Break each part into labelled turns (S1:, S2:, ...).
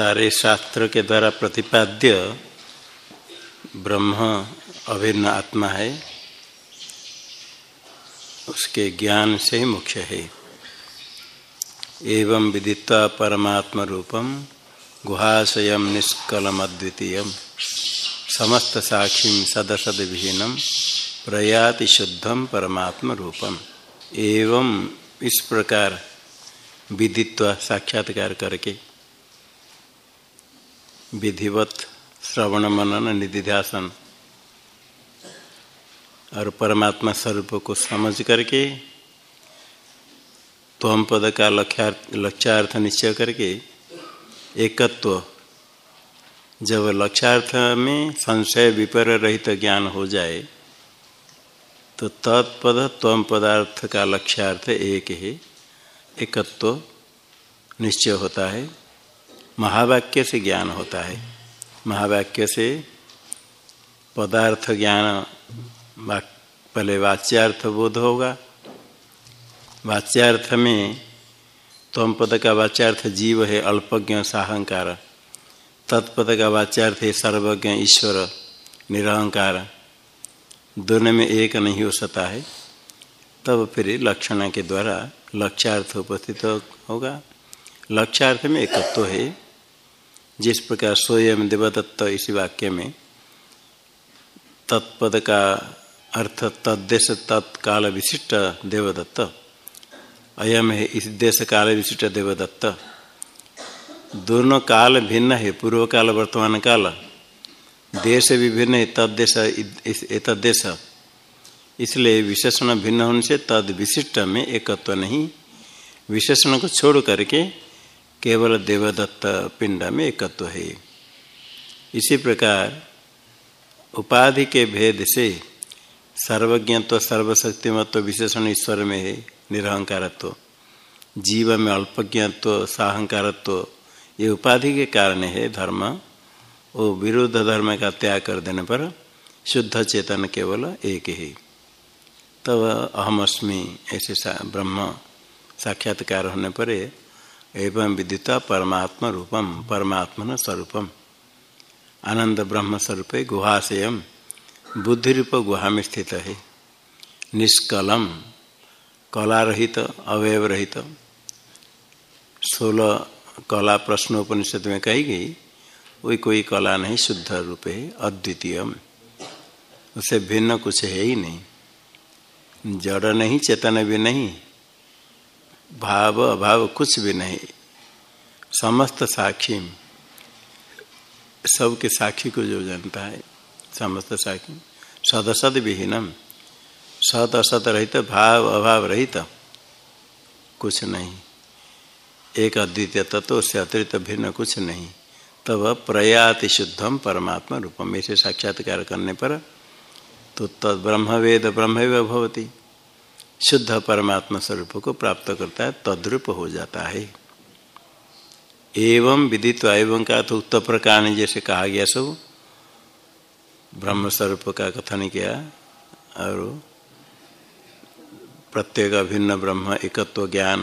S1: सारे शास्त्र के द्वारा प्रतिपाद्य ब्रह्म अभिन्न आत्मा है, उसके ज्ञान से ही मुख्य है। एवं विदित्वा परमात्म रूपम गुहाशय निष्कलम अद्वितीय समस्त साक्षी सदसद विहीनम प्रयाति शुद्धम परमात्म रूपम। एवं इस प्रकार विदित्व साक्षात्कार करके विधिवत श्रवण मनन निधिध्यासन और परमात्मा स्वरूप को समझ करके त्वम पद का लक्ष्यार्थ निश्चय करके एकत्व जब लक्ष्यार्थ में संशय विपर रहित तो ज्ञान हो जाए तो तत्पद त्वम पदार्थ का लक्ष्यार्थ एक है एकत्व निश्चय होता है। महावाक्य से ज्ञान होता है। महावाक्य से पदार्थ ज्ञान पहले वाच्यार्थ बोध होगा। वाच्यार्थ में तम पद का वाच्यार्थ जीव है, अल्पज्ञ, साहंकार। तत्पद का वाच्यार्थ है, सर्वज्ञ, ईश्वर, निरहंकार। दोनों में एक नहीं हो सकता है। तब फिर लक्षण के द्वारा लक्ष्यार्थ उपस्थित होगा। लक्ष्यार्थ में एकत्व है। जिस प्रकार स्वयं देवदत्त इसी वाक्य में तत्पद का अर्थ तद्देश तत्काल विशिष्ट देवदत्त। अयम है इस देश काल विशिष्ट देवदत्त। दोनों काल भिन्न है, पूर्व काल, वर्तमान काल। देश भी भिन्न है, तद्देश तद्देश। इसलिए विशेषण भिन्न होने से तद विशिष्ट में एकत्व नहीं। विशेषण को छोड़ करके केवल देवदत्त पिंड में एकत्व है। इसी प्रकार उपाधि के भेद से सर्वज्ञत्व सर्वशक्तिमत्व विशेषण ईश्वर में है, निरहंकारत्व। जीव में अल्पज्ञत्व साहंकारत्व, ये उपाधि के कारण है धर्म। वो विरुद्ध धर्म का त्याग कर देने पर शुद्ध चेतन केवल एक ही। तब अहमअस्मी ऐसे ब्रह्म साक्षात्कार होने पर एवं विदिता परमात्मा रूपम, परमात्मन स्वरूपम। आनंद ब्रह्म स्वरूप गुहाशयम बुद्धि रूप गुहा में स्थित है निष्कलम कला रहित रहित सोलह कला प्रश्नोपनिषद में कही गई वही कोई कला नहीं शुद्ध रूप है अद्वितीय उसे भिन्न कुछ है ही नहीं। जड़ नहीं, चेतन भी नहीं भाव, अभाव कुछ भी नहीं। समस्त साक्षी सबके साक्षी को जो जानता है, समस्त साक्षी सदसद विहीनम, सत असत रहित, भाव, अभाव रहित, कुछ नहीं। एक अद्वितीय तत्व से अतिरिक्त भिन्न कुछ नहीं। तब प्रयाति शुद्धम परमात्मा रूपम। ऐसे साक्षात्कार करने पर तो तद ब्रह्मवेद ब्रह्म भवती। शुद्ध परमात्मा स्वरूप को प्राप्त करता है, तद्रूप हो जाता है। एवं विदित्व, एवं का तो उत्तर प्रकार ने जैसे कहा गया सब ब्रह्म स्वरूप का कथन किया, और प्रत्येक अभिन्न ब्रह्म, एकत्व ज्ञान,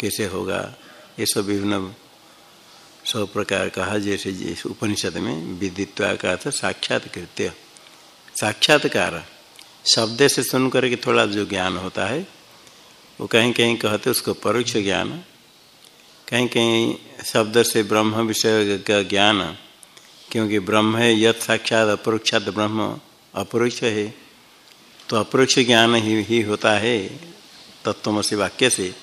S1: कैसे होगा, ये सब विभिन्न सब प्रकार कहा, जैसे जैसे उपनिषद में विदित्वा का अर्थ साक्षात्कृत्य, साक्षात्कार। शब्द से सुन करके थोड़ा जो ज्ञान होता है वो कहीं कहीं कहते उसको परोक्ष ज्ञान। कहीं कहीं शब्द से ब्रह्म विषय का ज्ञान क्योंकि ब्रह्म है यथ साक्षात अपरोक्षात ब्रह्म अपरोक्ष है। तो अपरोक्ष ज्ञान ही, ही होता है तत्वमसी वाक्य से।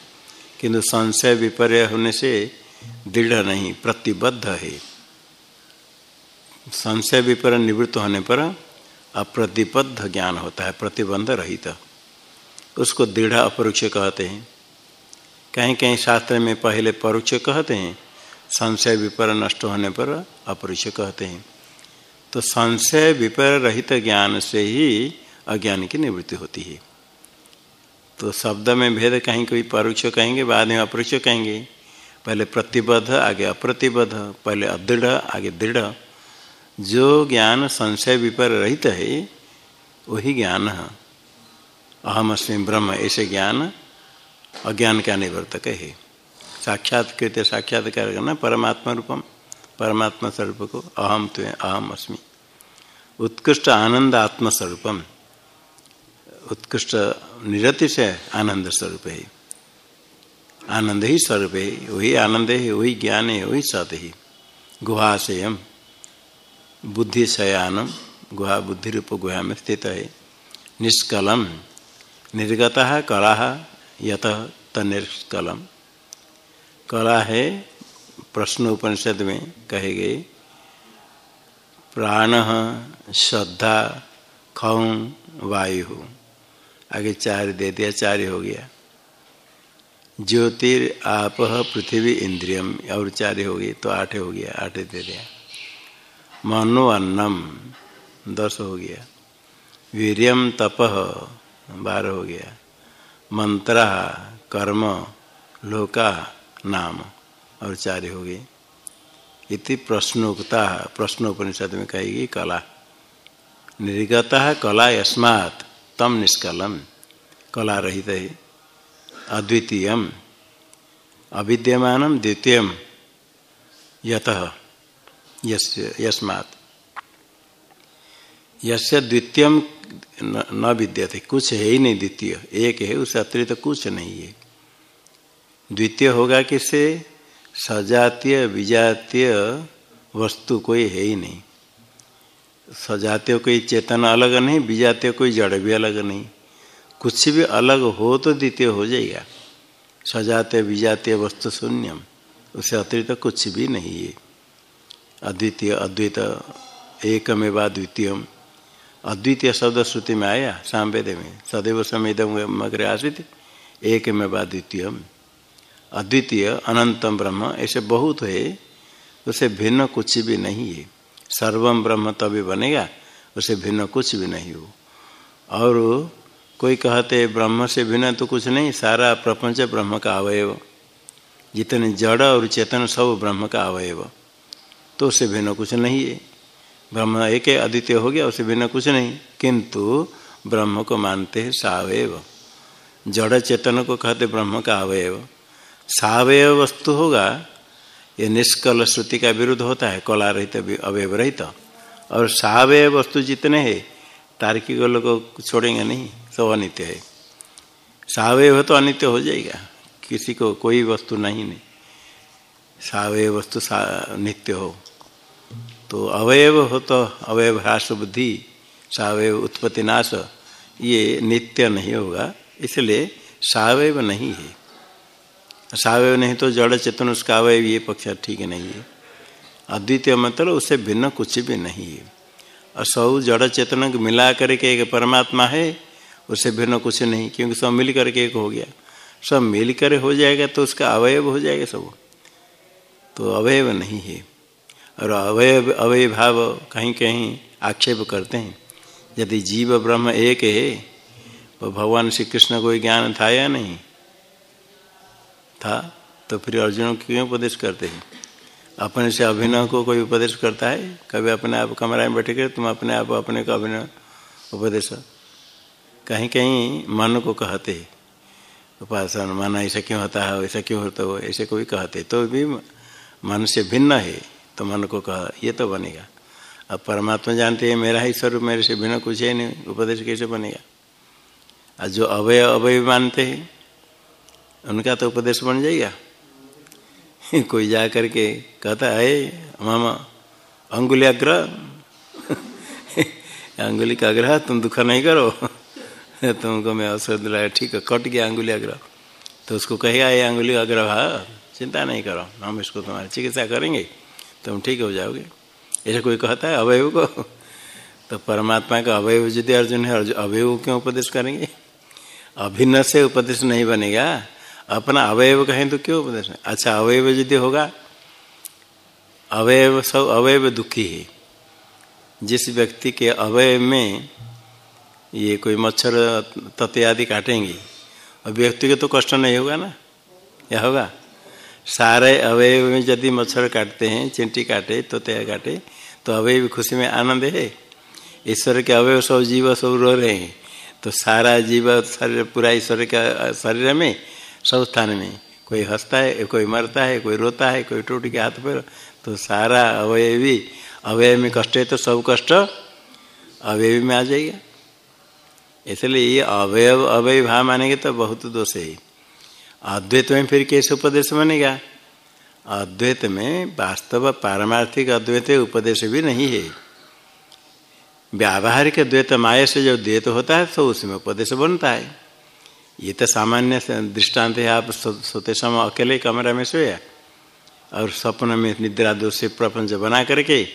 S1: किंतु संशय विपर्य होने से दृढ़ नहीं प्रतिबद्ध है। संशय विपर्य निवृत्त होने पर अप्रतिबद्ध ज्ञान होता है, प्रतिबंध रहित। उसको दृढ़ अपरोक्ष कहते हैं। कहीं कहीं शास्त्र में पहले परोक्ष कहते हैं, संशय विपर नष्ट होने पर अपरोक्ष कहते हैं। तो संशय विपर रहित ज्ञान से ही अज्ञान की निवृत्ति होती है। तो शब्द में भेद कहीं कोई परोक्ष कहेंगे, बाद में अपरोक्ष कहेंगे। पहले प्रतिबद्ध, आगे अप्रतिबद्ध, पहले अदृढ़, आगे दृढ़। जो ज्ञान संशय विपर रहित है, वही ज्ञान अहम अस्मी ब्रह्म, ऐसे ज्ञान अज्ञान का निवर्तक है। साक्षात्कृत, साक्षात्कार करना परमात्मा रूपम, परमात्मा स्वरूप को अहम तो अहम अस्मि। उत्कृष्ट आनंद आत्मस्वरूपम उत्कृष्ट निरति से आनंद स्वरूप है। आनंद ही स्वरूप है, वही आनंद है, वही ज्ञान है, वही सत ही। बुद्धि शयानम गुहा बुद्धि रूप गुहा में स्थित है। निष्कलम, निर्गत कला यत तनिष्कलम। कला है प्रश्न उपनिषद में कहे गए। प्राण श्रद्धा, खौ वायु। आगे चार दे दिया, चार हो गया। ज्योतिर आप पृथ्वी इंद्रियम, और चार हो गई तो आठ हो गया, आठ दे दिया। मनो अन्नम दस हो गया। वीरियम तप। बारह हो गया। मंत्र, कर्म, लोका, नाम। और चार हो गए। इति प्रश्नोक्ता, प्रश्नोपनिषद में कहेगी कला। निर्गत कला यस्मात् तम निष्कलम। कला रहित है। अद्वितीय अविद्यमान द्वितीय यत। यस्मात्। यस्य द्वितीय न विद्यते, कुछ है ही नहीं द्वितीय। एक है उससे अतिरिक्त कुछ नहीं है। द्वितीय होगा किससे? सजातीय, विजातीय वस्तु कोई है ही नहीं। सजातीय कोई चेतन अलग नहीं, विजातीय कोई जड़ भी अलग नहीं। कुछ भी अलग हो तो द्वितीय हो जाएगा। सजातीय, विजातीय वस्तु शून्यम उससे अतिरिक्त कुछ भी नहीं है। अद्वितीय, अद्वैत, एकमेवा द्वितीय अद्वितीय शब्द श्रुति में आया सामवेद में। सदैव समेदम मग्र आश्रित। एक में बा द्वितीय अद्वितीय, अनंतम ब्रह्म, ऐसे बहुत है। उसे भिन्न कुछ भी नहीं है। सर्वम ब्रह्म तभी बनेगा, उसे भिन्न कुछ भी नहीं हो। और कोई कहते ब्रह्म से भिन्न तो कुछ नहीं, सारा प्रपंच ब्रह्म का अवयव। जितने जड़ और चेतन सब ब्रह्म का अवयव। तो उससे भिन्न कुछ नहीं है। ब्रह्म एक अद्वितीय हो गया, उससे भिन्न कुछ नहीं। किंतु ब्रह्म को मानते हैं सावयव। जड़ चेतन को कहते ब्रह्म का अवयव। सावयव वस्तु होगा, ये निष्कल श्रुति का विरुद्ध होता है कला रहित अवयव रहित और सावय वस्तु जितने हैं, तार्किक लोग छोड़ेंगे नहीं, सब अनित्य है। सावय तो अनित्य हो जाएगा, किसी को कोई वस्तु नहीं नहीं। सावय वस्तु सा नित्य हो। तो अवयव हो तो अवयव ह्रास बुद्धि, सावयव उत्पत्ति नाश, ये नित्य नहीं होगा, इसलिए सावयव नहीं है। सावय नहीं तो जड़ चेतन उसका अवयव, ये पक्ष ठीक नहीं है। अद्वितीय मतलब उससे भिन्न कुछ भी नहीं है। और सब जड़ चेतन को मिला करके एक परमात्मा है, उससे भिन्न कुछ नहीं, क्योंकि सब मिल करके एक हो गया। सब मिल कर हो जाएगा तो उसका अवयव हो जाएगा सब। तो अवयव नहीं है। और अवयव अवय भाव कहीं कहीं आक्षेप करते हैं। यदि जीव ब्रह्म एक है तो भगवान श्री कृष्ण को ज्ञान था या नहीं? था तो फिर अर्जुन को क्यों उपदेश करते हैं? अपने से अभिनय को कोई उपदेश करता है? कभी अपने आप कमरा में बैठे तुम अपने आप अपने को अभिनय उपदेश कहीं कहीं मन को कहते हैं। उपासन, मन ऐसा क्यों होता है ऐसा क्यों होता हो, ऐसे कोई कहते तो भी मन से भिन्न है। तो मन को कहा, ये तो बनेगा। अब परमात्मा जानते हैं, मेरा ही स्वरूप मेरे से बिना कुछ है नहीं, उपदेश कैसे बनेगा? और जो अवय अवय मानते हैं, उनका तो उपदेश बन जाएगा। कोई जा करके कहता है मामा, अंगुली अग्रह अंगुली का आग्रह, तुम दुख नहीं करो। तुमको मैं अवसर दिलाया, ठीक है, कट गया अंगुली अग्रह तो उसको कहेगा ये अंगुली अग्रह चिंता नहीं करो, हम इसको तुम्हारी चिकित्सा करेंगे। तुम ठीक हो जाओगे। ऐसा कोई कहता है अवयव को? तो परमात्मा का अवयव यदि अर्जुन है अवयव क्यों उपदेश करेंगे? अभिन्न से उपदेश नहीं बनेगा। अपना अवयव कहें तो क्यों उपदेश अच्छा अवयव यदि होगा, अवयव सब, अवयव दुखी है। जिस व्यक्ति के अवयव में ये कोई मच्छर तत्व आदि काटेंगे, और व्यक्ति को तो कष्ट नहीं होगा ना? या होगा? सारे अवयव में यदि मच्छर काटते हैं, चिंटी काटे, तोते काटे तो अवयव खुशी में आनंद है। ईश्वर के अवयव सब जीव सब रो रहे हैं। तो सारा जीव शरीर, पूरा ईश्वर के शरीर में, सब स्थान में, कोई हंसता है, कोई मरता है, कोई रोता है, कोई टूट के हाथ पर तो सारा अवयवी अवयव में कष्ट है तो सब कष्ट अवयवी में आ जाएगा। इसलिए ये अवयव अवय भाव मानेंगे तो बहुत दोष है। अद्वैत में फिर कैसे उपदेश बनेगा अद्वैत में वास्तव पारमार्थिक अद्वैत उपदेश भी नहीं है। व्यावहारिक द्वैत माया से जो द्वैत होता है तो उसमें उपदेश बनता है। ये तो सामान्य दृष्टांत है, आप सोते समय अकेले कमरा में सोया और स्वप्न में निद्रा दोष से प्रपंच बना करके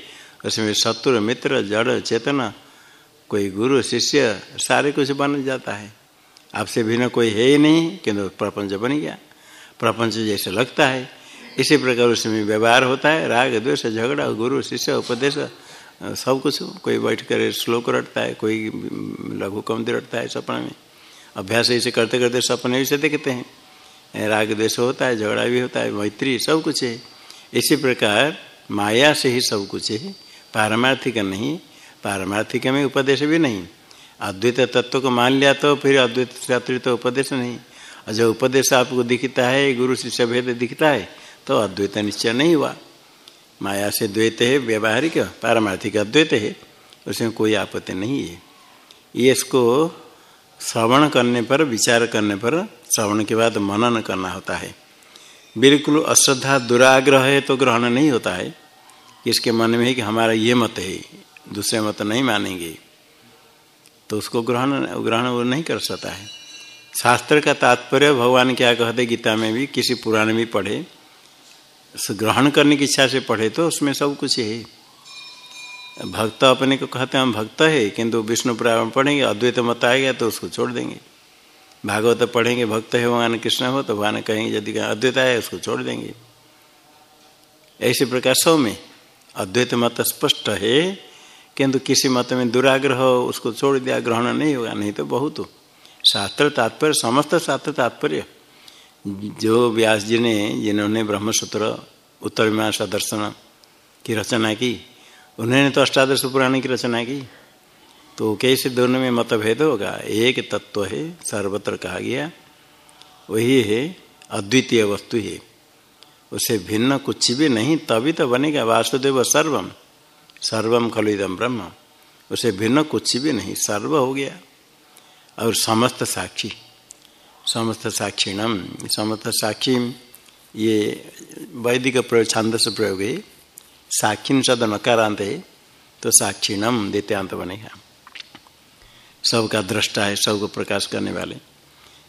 S1: उसमें शत्रु, मित्र, जड़, चेतना, कोई गुरु, शिष्य, सारे कुछ बन जाता है। आपसे भिन्न कोई है ही नहीं, किंतु प्रपंच बन गया। प्रपंच जैसे लगता है। इसी प्रकार उसमें व्यवहार होता है, राग, द्वेष, झगड़ा, गुरु, शिष्य, उपदेश, सब कुछ। कोई बैठ कर श्लोक रटता है, कोई लघु कम रटता है सपने में। अभ्यास ऐसे करते करते सपने भी से देखते हैं। राग, द्वेष होता है, झगड़ा भी होता है, मैत्री सब कुछ है। इसी प्रकार माया से ही सब कुछ है। पारमार्थिक नहीं, पारमार्थिक में उपदेश भी नहीं। अद्वैत तत्व को मान लिया तो फिर अद्वैत शास्त्री तो उपदेश नहीं। और जब उपदेश आपको दिखता है, गुरु शिष्य भेद दिखता है तो अद्वैत निश्चय नहीं हुआ। माया से द्वैत है, व्यवहारिक पारमार्थिक अद्वैत है, उसमें कोई आपत्ति नहीं है। ये इसको श्रवण करने पर, विचार करने पर, श्रवण के बाद मनन करना होता है। बिल्कुल अश्रद्धा, दुराग्रह है तो ग्रहण नहीं होता है। इसके मन में है कि हमारा ये मत है, दूसरे मत नहीं मानेंगे। तो उसको ग्रहण ग्रहण वो नहीं कर सकता है। शास्त्र का तात्पर्य भगवान क्या कहते गीता में भी किसी पुराण में भी पढ़े ग्रहण करने की इच्छा से पढ़े तो उसमें सब कुछ है। भक्त अपने को कहते हैं, हम भक्त है, किंतु विष्णु पुराण पढ़ेंगे, अद्वैत मत आएगा तो उसको छोड़ देंगे। भागवत पढ़ेंगे, भक्त है, भगवान कृष्ण हो तो भगवान कहेंगे, यदि अद्वैत आए, उसको छोड़ देंगे। ऐसे प्रकार सौ में अद्वैत मत स्पष्ट है। किंतु किसी मत में दुराग्रह उसको छोड़ दिया, ग्रहण नहीं होगा, नहीं तो बहुत शास्त्र तात्पर्य, समस्त शास्त्र तात्पर्य। जो व्यास जी ने, जिन्होंने ब्रह्मसूत्र, उत्तर मीमांसा दर्शन की रचना की, उन्होंने तो अष्टादश पुराण की रचना की। तो कैसे दोनों में मतभेद होगा? एक तत्व है, सर्वत्र कहा गया, वही है, अद्वितीय वस्तु है। उसे भिन्न कुछ भी नहीं, तभी तो बनेगा, वासुदेव सर्वम। सर्वम खलुदम ब्रह्म। उसे भिन्न कुछ भी नहीं, सर्व हो गया। और समस्त साक्षी, समस्त साक्षीणम, समस्त साक्षी ये वैदिक प्रयोग, छांदस प्रयोग है। साक्षी शब्द नकारांत है तो साक्षीणम द्वितीयांत बनेगा सबका दृष्टा है, सबको प्रकाश करने वाले।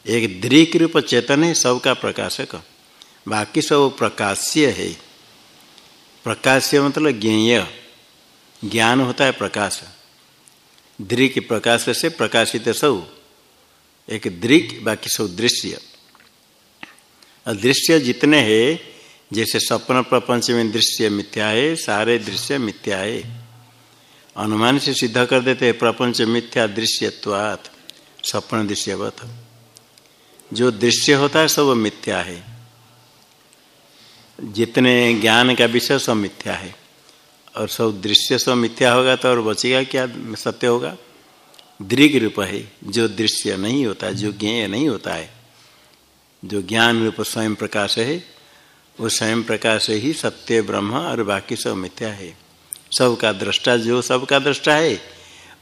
S1: एक दृक रूप चेतन है, सबका प्रकाशक। बाकी सब प्रकाश्य है। प्रकाश्य मतलब ज्ञेय। ज्ञान होता है प्रकाश। दृक प्रकाश से प्रकाशित सब। एक दृक बाकी सब दृश्य। दृश्य जितने हैं, जैसे सपन प्रपंच में दृश्य मिथ्या है, सारे दृश्य मिथ्या है। अनुमान से सिद्ध कर देते हैं, प्रपंच मिथ्या दृश्यत्वात्, सपन दृश्यवत। जो दृश्य होता है, सब मिथ्या है। जितने ज्ञान का विषय, सब मिथ्या है। और सब दृश्य सब मिथ्या होगा तो और बचेगा क्या? सत्य होगा? दृग रूप है, जो दृश्य नहीं होता, जो ज्ञेय नहीं होता है। जो ज्ञान रूप स्वयं प्रकाश है, वो स्वयं प्रकाश ही सत्य, ब्रह्म और बाकी सब मिथ्या है। सबका दृष्टा, जो सबका दृष्टा है,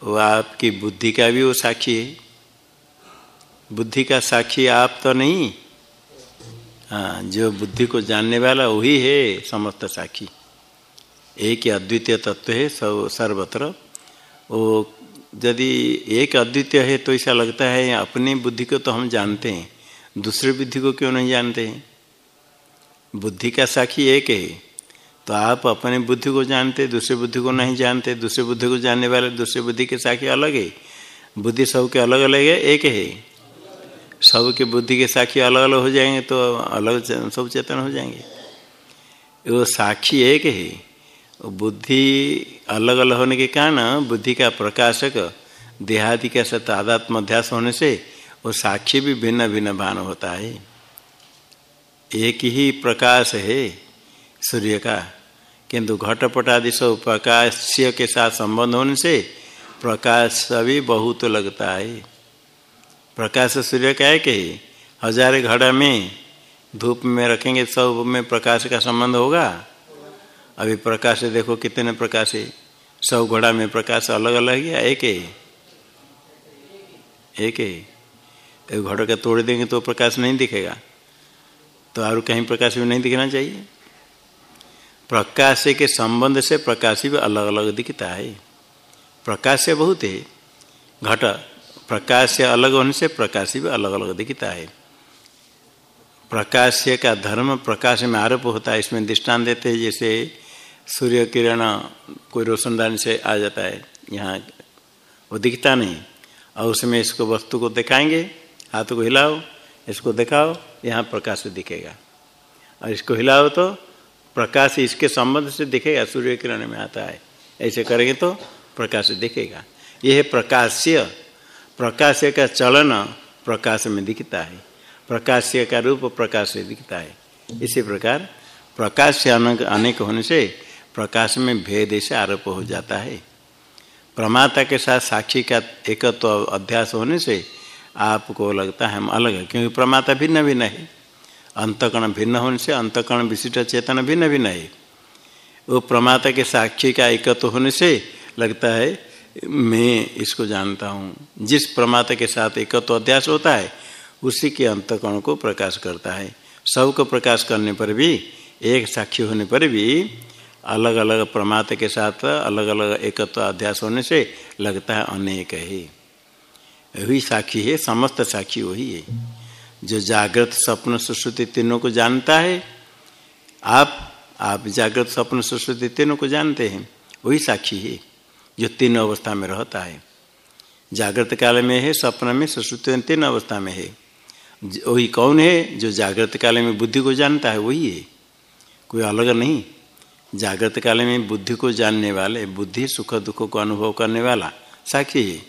S1: वो आपकी बुद्धि का भी वो साक्षी है। बुद्धि का साक्षी आप तो नहीं। हाँ जो बुद्धि को जानने वाला वही है, समस्त साक्षी। एक ही अद्वितीय तत्व है सब सर्वत्र। वो यदि एक अद्वितीय है तो ऐसा लगता है अपनी बुद्धि को तो हम जानते हैं, दूसरे बुद्धि को क्यों नहीं जानते हैं? बुद्धि का साक्षी एक है तो आप अपने बुद्धि को जानते, दूसरे बुद्धि को नहीं जानते, दूसरे बुद्धि को जानने वाले दूसरे बुद्धि के साक्षी अलग है। बुद्धि सबके अलग अलग है, एक है। सबके बुद्धि के साक्षी अलग अलग हो जाएँगे तो अलग सब चेतन हो जाएँगे। वो साक्षी एक है। बुद्धि अलग अलग होने के कारण बुद्धि का प्रकाशक, देहादि के साथ आदात्म अध्यास होने से वो साक्षी भी भिन्न भिन्न भान होता है। एक ही प्रकाश है सूर्य का, किंतु घटपट आदि सब प्रकाश के साथ संबंध होने से प्रकाश भी बहुत लगता है। प्रकाश सूर्य का है। कि हज़ार घड़ा में धूप में रखेंगे सब में प्रकाश का संबंध होगा। अभी प्रकाश देखो कितने प्रकाश है। सब घोड़ा में प्रकाश अलग अलग है एक है? एक है। घोड़ा का तोड़ देंगे तो प्रकाश नहीं दिखेगा। तो और कहीं प्रकाश भी नहीं दिखना चाहिए। प्रकाश के संबंध से प्रकाश भी अलग अलग दिखता है। प्रकाश से बहुत है। घट, प्रकाश से अलग होने से प्रकाश भी अलग अलग दिखता है। प्रकाश का धर्म प्रकाश में आरोप होता है। इसमें दृष्टान देते हैं, जैसे सूर्य किरण कोई रोशनदान से आ जाता है। यहाँ वो दिखता नहीं। और उसमें इसको वस्तु को दिखाएँगे। हाथ को हिलाओ, इसको दिखाओ, यहाँ प्रकाश दिखेगा। और इसको हिलाओ तो प्रकाश इसके संबंध से दिखेगा सूर्य किरण में आता है। ऐसे करेंगे तो प्रकाश दिखेगा। यह प्रकाश्य प्रकाश्य का चलन प्रकाश में दिखता है। प्रकाश्य का रूप प्रकाश से दिखता है। इसी प्रकार प्रकाश से अनेक होने से प्रकाश में भेद से आरोप हो जाता है। प्रमाता के साथ साक्षी का एकत्व तो अध्यास होने से आपको लगता है हम अलग है, क्योंकि प्रमाता भिन्न भिन्न है। अंतकण भिन्न होने से अंतकण विशिष्ट चेतन भिन्न भिन्न है। वो प्रमाता के साक्षी का एकत्व तो होने से लगता है, मैं इसको जानता हूँ। जिस प्रमाता के साथ एकत्व तो अध्यास होता है, उसी के अंतकण को प्रकाश करता है। सबको प्रकाश करने पर भी, एक साक्षी होने पर भी अलग अलग प्रमाता के साथ अलग अलग एकत्व अध्यास होने से लगता है अनेक है। वही साक्षी है, समस्त साक्षी वही है। जो जागृत स्वप्न सुश्रुति तीनों को जानता है, आप आप जागृत स्वप्न सुश्रुति तीनों को जानते हैं, वही साक्षी है जो तीन अवस्था में रहता है। जागृत काल में है, स्वप्न में सुश्रुति तीन अवस्था में है। वही कौन है जो जागृत काल में बुद्धि को जानता है, वही है। कोई अलग नहीं। जागृत काल में बुद्धि को जानने वाले, बुद्धि सुख दुख को अनुभव करने वाला साक्षी है।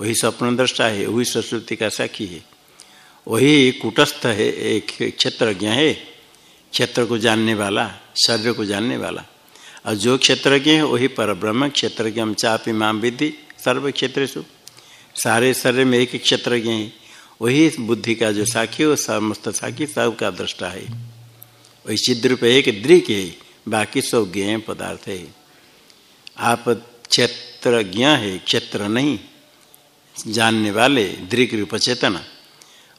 S1: वही स्वप्न दृष्टा है, वही सरस्वती का साक्षी है। वही कुटस्थ है, एक क्षेत्रज्ञ है। क्षेत्र को जानने वाला, शरीर को जानने वाला। और जो क्षेत्रज्ञ है, वही पर ब्रह्म क्षेत्रज्ञ चापी माम विधि सर्व क्षेत्र सारे शरीर में एक क्षेत्रज्ञ है। वही बुद्धि का जो साक्षी वो समस्त साक्षी सबका दृष्टा है। वही चिद्रूप एक दृक है। बाकी सब ज्ञ पदार्थ है। आप क्षेत्र ज्ञ है, क्षेत्र नहीं। जानने वाले, दृक रूप चेतन।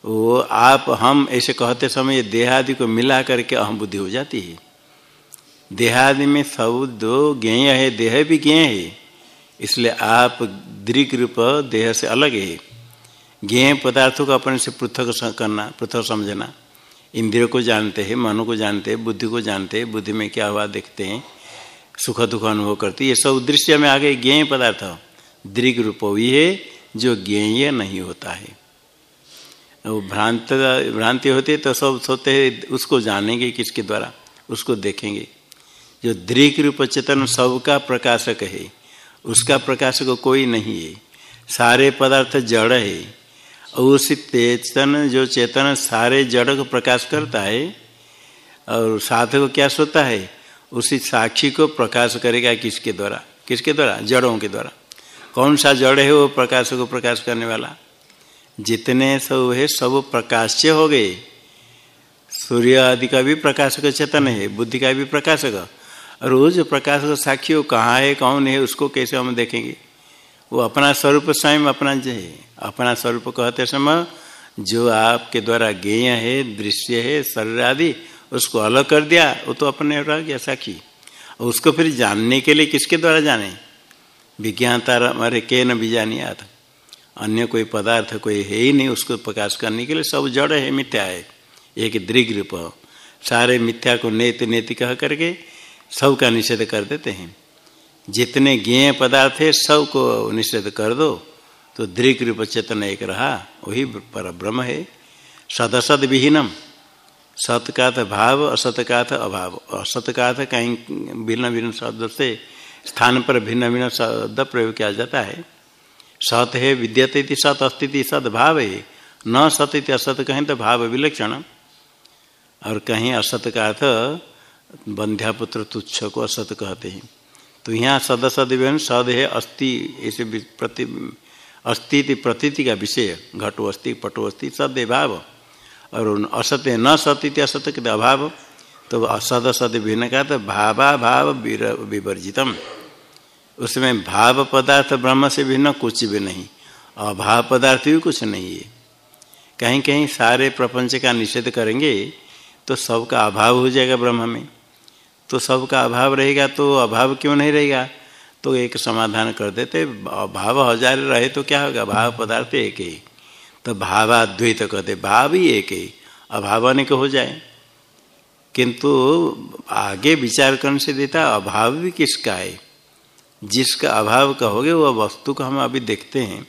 S1: वो आप, हम ऐसे कहते समय देहादि को मिला करके अहम बुद्धि हो जाती है। देहादि में सब दो ज्ञेय है, देह भी ज्ञेय है। इसलिए आप दृक रूप, देह से अलग है। ज्ञेय पदार्थों को अपने से पृथक करना, पृथक समझना। इंद्रियों को जानते हैं, मनो को जानते हैं, बुद्धि को जानते हैं, बुद्धि में क्या हुआ देखते हैं सुख दुख अनुभव करते ये सब दृश्य में आ गए ज्ञेय पदार्थ दृग रूप ही है, जो ज्ञेय नहीं होता है। वो भ्रांत, भ्रांति होती तो सब सोते हैं, उसको जानेंगे किसके द्वारा? उसको देखेंगे। जो दृग रूप चेतन सबका प्रकाशक है, उसका प्रकाशक कोई नहीं है। सारे पदार्थ जड़ है। उस चेतन, जो चेतन सारे जड़ को प्रकाश करता है, और साथ को क्या सोता है? उसी साक्षी को प्रकाश करेगा किसके द्वारा? किसके द्वारा? जड़ों के द्वारा। कौन सा जड़ है वो प्रकाश को प्रकाश करने वाला? जितने सब है, सब प्रकाश्य हो गए। सूर्य आदि का भी प्रकाशक चेतन है, बुद्धि का भी प्रकाशक। और वो जो प्रकाशक साक्षी वो कहाँ है, कौन है, उसको कैसे हम देखेंगे? वो अपना स्वरूप स्वयं अपना जो है। अपना स्वरूप कहते समय जो आपके द्वारा ज्ञेय है, दृश्य है, शरीर आदि, उसको अलग कर दिया, वो तो अपने रह गया साखी। और उसको फिर जानने के लिए किसके द्वारा जाने? विज्ञानता हमारे के न बीजानियात अन्य कोई पदार्थ कोई है ही नहीं, उसको प्रकाश करने के लिए सब जड़ है, मिथ्या है। एक दृग रूप। सारे मिथ्या को नेत नेति कह करके सब का निषेध कर देते हैं। जितने ज्ञेय पदार्थ है सबको निषेध कर दो। तो दृक रूप चेतन एक रहा, वही पर ब्रह्म है। सदसद विहीनम सत का था भाव असत का था अभाव। असत का था कहीं भिन्न भिन्न शब्द से स्थान पर भिन्न भिन्न शब्द प्रयोग किया जाता है। सत है विद्यते सत अस्तित्व सद भाव है। न सत इति असत कहें तो भाव विलक्षण। और कहीं असत का अर्थ बंध्यापुत्र तुच्छ को असत कहते हैं। तो यहाँ सद सद सद है अस्थि ऐसे प्रति अस्ति प्रतीति का विषय, घटो अस्थि पटो अस्थि सद भाव और उन असत्य, न सत्य असत्य के अभाव तो असद असत भिन्न का तो भावा भाव विवर्जितम। उसमें भाव पदार्थ ब्रह्म से भिन्न कुछ भी नहीं, अभाव पदार्थ भी कुछ नहीं है। कहीं कहीं सारे प्रपंच का निषेध करेंगे तो सबका अभाव हो जाएगा ब्रह्म में। तो सबका अभाव रहेगा तो अभाव क्यों नहीं रहेगा? तो एक समाधान कर देते भाव हज़ार रहे तो क्या होगा? भाव पदार्थ एक ही। तो भावाद्वैत कहते, भाव ही एक ही। अभाव अनेक हो जाए। किंतु आगे विचार करने से देता, अभाव भी किसका है? जिसका अभाव कहोगे वह वस्तु को हम अभी देखते हैं।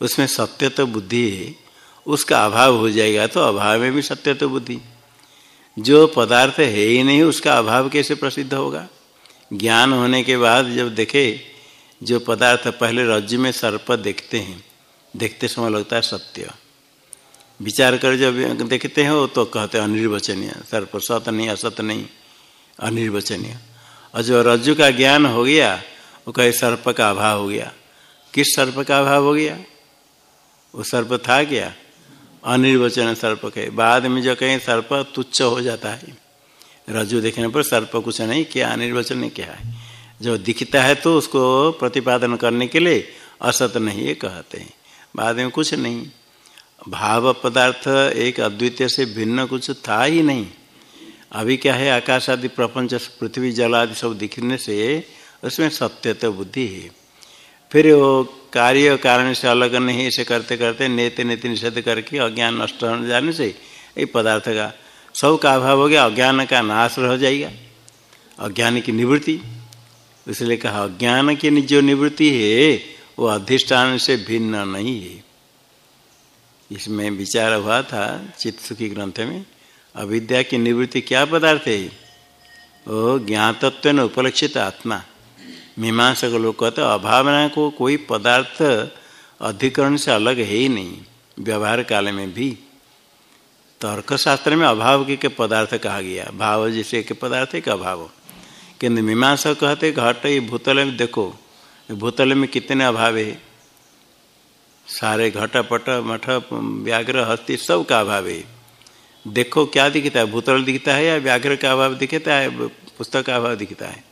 S1: उसमें सत्य तो बुद्धि है। उसका अभाव हो जाएगा तो अभाव में भी सत्य तो बुद्धि। जो पदार्थ है ही नहीं, उसका अभाव कैसे प्रसिद्ध होगा? ज्ञान होने के बाद जब देखे, जो पदार्थ पहले रज्जु में सर्प देखते हैं, देखते समय लगता है सत्य। विचार कर जब देखते हो तो कहते हैं अनिर्वचनीय, सर्प सत नहीं, असत नहीं, अनिर्वचनीय। और जो रज्जु का ज्ञान हो गया, वो कहे सर्प का अभाव हो गया। किस सर्प का अभाव हो गया? वो सर्प था क्या? अनिर्वचन सर्प के बाद में जो कहें, सर्प तुच्छ हो जाता है। रज्जु देखने पर सर्प कुछ नहीं, क्या अनिर्वचन क्या है? जो दिखता है तो उसको प्रतिपादन करने के लिए असत नहीं ये कहते हैं। बाद में कुछ नहीं। भाव पदार्थ एक अद्वितीय से भिन्न कुछ था ही नहीं। अभी क्या है, आकाश आदि, प्रपंच, पृथ्वी, जल आदि सब दिखने से उसमें सत्य तो बुद्धि है। फिर वो कार्य कारण से अलग नहीं ऐसे करते करते नेत नेति निषेध करके अज्ञान नष्ट हो जाने से ये पदार्थ का सब का अभाव हो गया, अज्ञान का नाश रह जाएगा। अज्ञान की निवृत्ति। इसलिए कहा, अज्ञान की जो निवृत्ति है, वो अधिष्ठान से भिन्न नहीं है। इसमें विचार हुआ था चित्त सुखी ग्रंथ में, अविद्या की निवृत्ति क्या पदार्थ है? वो ज्ञातत्व ने उपलक्षित आत्मा। मीमांसा को लोग कहते अभावना को कोई पदार्थ अधिकरण से अलग है ही नहीं। व्यवहार काल में भी तर्क शास्त्र में अभाव के, के पदार्थ कहा गया। भाव जैसे के पदार्थ है अभाव। किन्तु मीमांसा कहते घट ये भूतल में देखो भूतल में कितने अभाव है? सारे घट पट मठ व्याघ्र हस्ती सब का अभाव है। देखो क्या दिखता है? भूतल दिखता है या व्याघ्र का अभाव दिखता है? पुस्तक का अभाव दिखता है।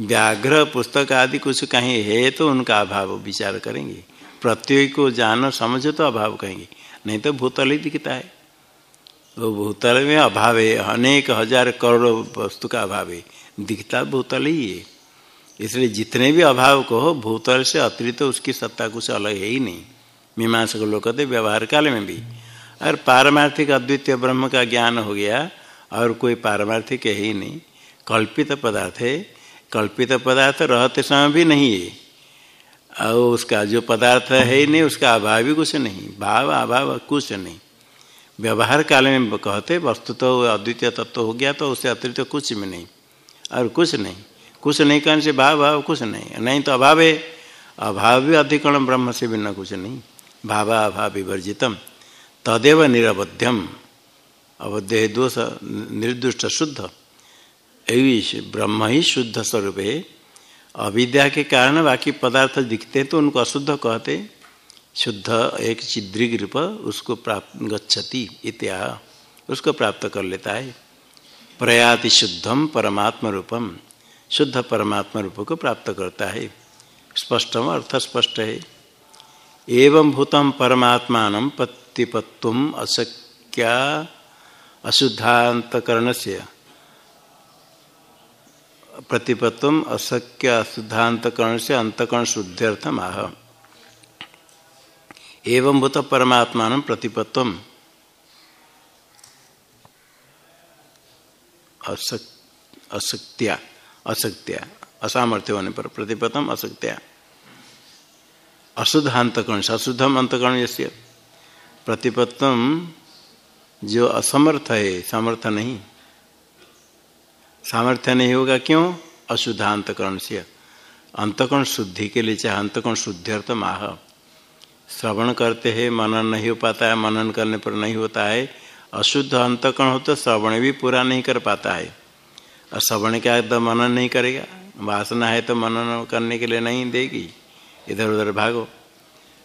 S1: व्याघ्र पुस्तक आदि कुछ कहीं है तो उनका अभाव विचार करेंगे। प्रत्येक को जानो समझो तो अभाव कहेंगे। नहीं तो भूतल ही दिखता है। तो भूतल में अभाव है अनेक हज़ार करोड़ वस्तु का अभाव। है दिखता भूतल ही है। इसलिए जितने भी अभाव को हो, भूतल से अतिरिक्त तो उसकी सत्ता कुछ अलग है ही नहीं। मीमांस को लोग कहते व्यवहार काल में भी। और पारमार्थिक अद्वितीय ब्रह्म का ज्ञान हो गया, और कोई पारमार्थिक है ही नहीं। कल्पित पदार्थ है। कल्पित पदार्थ रहते समय भी नहीं है। और उसका जो पदार्थ है ही नहीं, उसका अभाव भी कुछ नहीं। भाव, अभाव कुछ नहीं। व्यवहार काल में कहते, वस्तु तो अद्वितीय तत्व हो गया तो उससे अतिरिक्त तो कुछ भी नहीं। और कुछ नहीं। कुछ नहीं कहने से भाव भाव कुछ नहीं। नहीं तो अभाव है अभाव भी अधिकरण ब्रह्म से भिन्न कुछ नहीं। भावा अभाव विवर्जितम, तदेव निरवध्यम अवध्य दोष, निर्दुष्ट शुद्ध। यही ब्रह्म ही शुद्ध स्वरूप है। अविद्या के कारण बाकी पदार्थ दिखते तो उनको अशुद्ध कहते। शुद्ध एक चिद्रिक रूप उसको प्राप्त, गच्छति इत्या, उसको प्राप्त कर लेता है। प्रयाति शुद्धम परमात्म रूपम शुद्ध परमात्मा रूप को प्राप्त करता है। स्पष्टम अर्थ स्पष्ट है। एवं भूतम परमात्मान पत्तिपत्व अशक्या अशुद्धांतकरण से प्रतिपत्व अशक्य अशुद्धांतकरण से अंतकरण शुद्ध्यर्थम आह। एवं भूत परमात्मा प्रतिपत्व अशक्त्या अशक्त्या असामर्थ्य होने पर प्रतिपतम अशक्त्या अशुद्ध अंतकरण अशुद्धम अंतकरण जैसे प्रतिपत्व जो असमर्थ है, समर्थ नहीं। सामर्थ्य नहीं होगा क्यों? अशुद्ध अंतकरण से अंतकरण शुद्धि के लिए चाहे अंतकरण शुद्ध्यर्थ माह श्रवण करते हैं, मनन नहीं हो पाता है, मनन करने पर नहीं होता है। अशुद्ध अंतकरण हो तो श्रवण भी पूरा नहीं कर पाता है। और श्रवण क्या तो मनन नहीं करेगा। वासना है तो मनन करने के लिए नहीं देगी। इधर उधर भागो।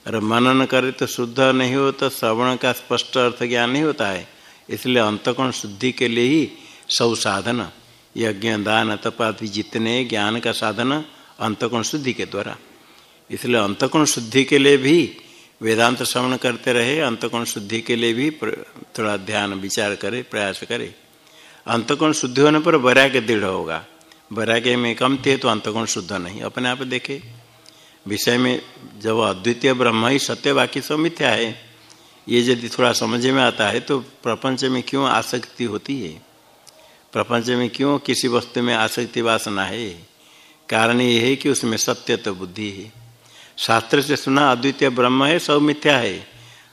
S1: और मनन करे तो शुद्ध नहीं हो तो श्रवण का स्पष्ट अर्थ ज्ञान नहीं होता है। इसलिए अंतकोण शुद्धि के लिए ही सब साधन, यज्ञ, दान तपादि जितने ज्ञान का साधन अंतकोण शुद्धि के द्वारा। इसलिए अंतकोण शुद्धि के लिए भी वेदांत श्रवण करते रहे, अंतकोण शुद्धि के लिए भी थोड़ा ध्यान, विचार करे, प्रयास करे। अंतकोण शुद्धि होने पर वैराग्य दृढ़ होगा। वैराग्य में कम थे तो अंतकोण शुद्ध नहीं। अपने आप देखे। विषय में जब अद्वितीय ब्रह्म ही सत्य बाकी सब मिथ्या है, ये यदि थोड़ा समझ में आता है तो प्रपंच में क्यों आसक्ति होती है? प्रपंच में क्यों किसी वस्तु में आसक्ति वासना है? कारण ये है कि उसमें सत्य तो बुद्धि है। शास्त्र से सुना, अद्वितीय ब्रह्म है, सब मिथ्या है।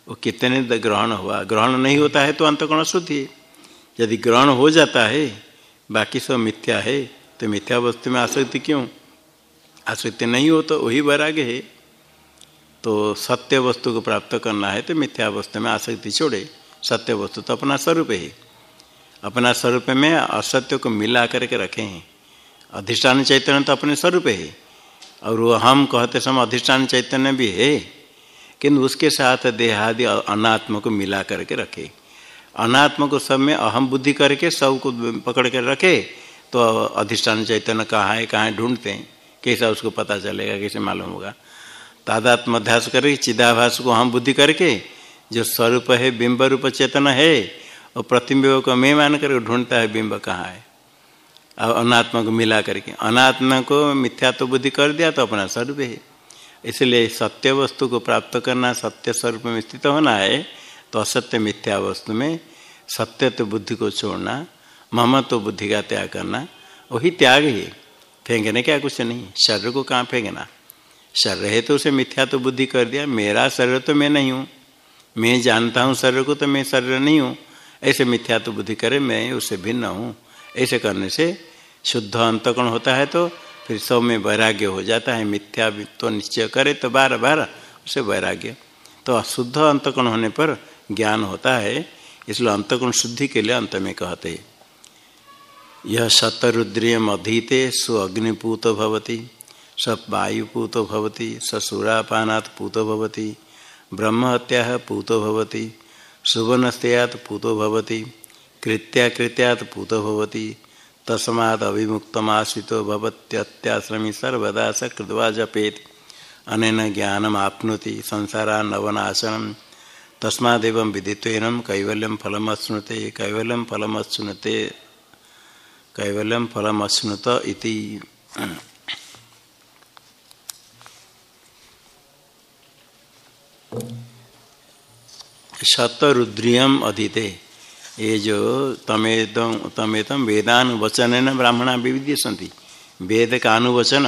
S1: वो कितने ग्रहण हुआ? ग्रहण नहीं होता है तो अंतकोण शुद्धि यदि ग्रहण हो जाता है, बाकी सब मिथ्या है तो मिथ्या वस्तु में आसक्ति क्यों? आसक्ति नहीं हो तो वही वैराग्य है। तो सत्य वस्तु को प्राप्त करना है तो मिथ्या वस्तु में आसक्ति छोड़े। सत्य वस्तु तो अपना स्वरूप है। अपना स्वरूप में असत्य को मिला करके रखे। हैं अधिष्ठान चैतन्य तो अपने स्वरूप है। और वो हम कहते समय अधिष्ठान चैतन्य भी है, किंतु उसके साथ देहादि अनात्म को मिला करके रखे। अनात्म को सब में अहम बुद्धि करके सबको पकड़ कर रखे तो अधिष्ठान चैतन्य कहाँ है, कहाँ ढूंढते हैं। कैसा उसको पता चलेगा, कैसे मालूम होगा? तादात्म अध्यास करके चिदाभास को हम बुद्धि करके जो स्वरूप है, बिंब रूप चेतन है, और प्रतिबिंब को मैं मान करके ढूंढता है, बिंब कहाँ है। और अनात्मा को मिला करके। अनात्मा को मिथ्या तो बुद्धि कर दिया तो अपना स्वरूप है। इसलिए सत्य वस्तु को प्राप्त करना, सत्य स्वरूप में स्थित होना है तो असत्य मिथ्या वस्तु में सत्य तो बुद्धि को छोड़ना मम तो बुद्धि का त्याग करना, वही त्याग ही फेंकने क्या कुछ नहीं शरीर को कहाँ फेंकना? शरीर है तो उसे मिथ्या तो बुद्धि कर दिया। मेरा शरीर तो मैं नहीं हूँ। मैं जानता हूँ शरीर को तो मैं शरीर नहीं हूँ। ऐसे मिथ्या तो बुद्धि करे, मैं उससे भिन्न हूँ। ऐसे करने से शुद्ध अंतकरण होता है तो फिर सब में वैराग्य हो जाता है मिथ्या तो निश्चय करे तो बार बार उसे वैराग्य। तो अशुद्ध अंतकरण होने पर ज्ञान होता है, इसलिए अंतकोण शुद्धि के लिए अंत में कहते हैं। यह शतरुद्रियम अधीते, सु अग्निपूत भवती स वायुपूत भवती, स सुरापानात् पूत भवती ब्रह्महत्या पूतो भवती सुवर्णस्त्यात् पूतो भवती कृत्याकृत्यात् पूतो भवती। तस्मात् अभिमुक्तमाश्रितो भवत्यत्याश्रमी सर्वदा सकृत्वा जपेत। अनेन ज्ञानम आपनोति संसारा नवनाशनम। तस्मादेव विदित्वेन कैवल्यम फलम अश्नुते कैवल्यम फलम अश्नुते कैवल्यम फलम इति। शतरुद्रियम अधीते। ये जो तमेतम तमेतम वेदान वचन ब्राह्मणा विविध्य सन्ति वेद का अनुवचन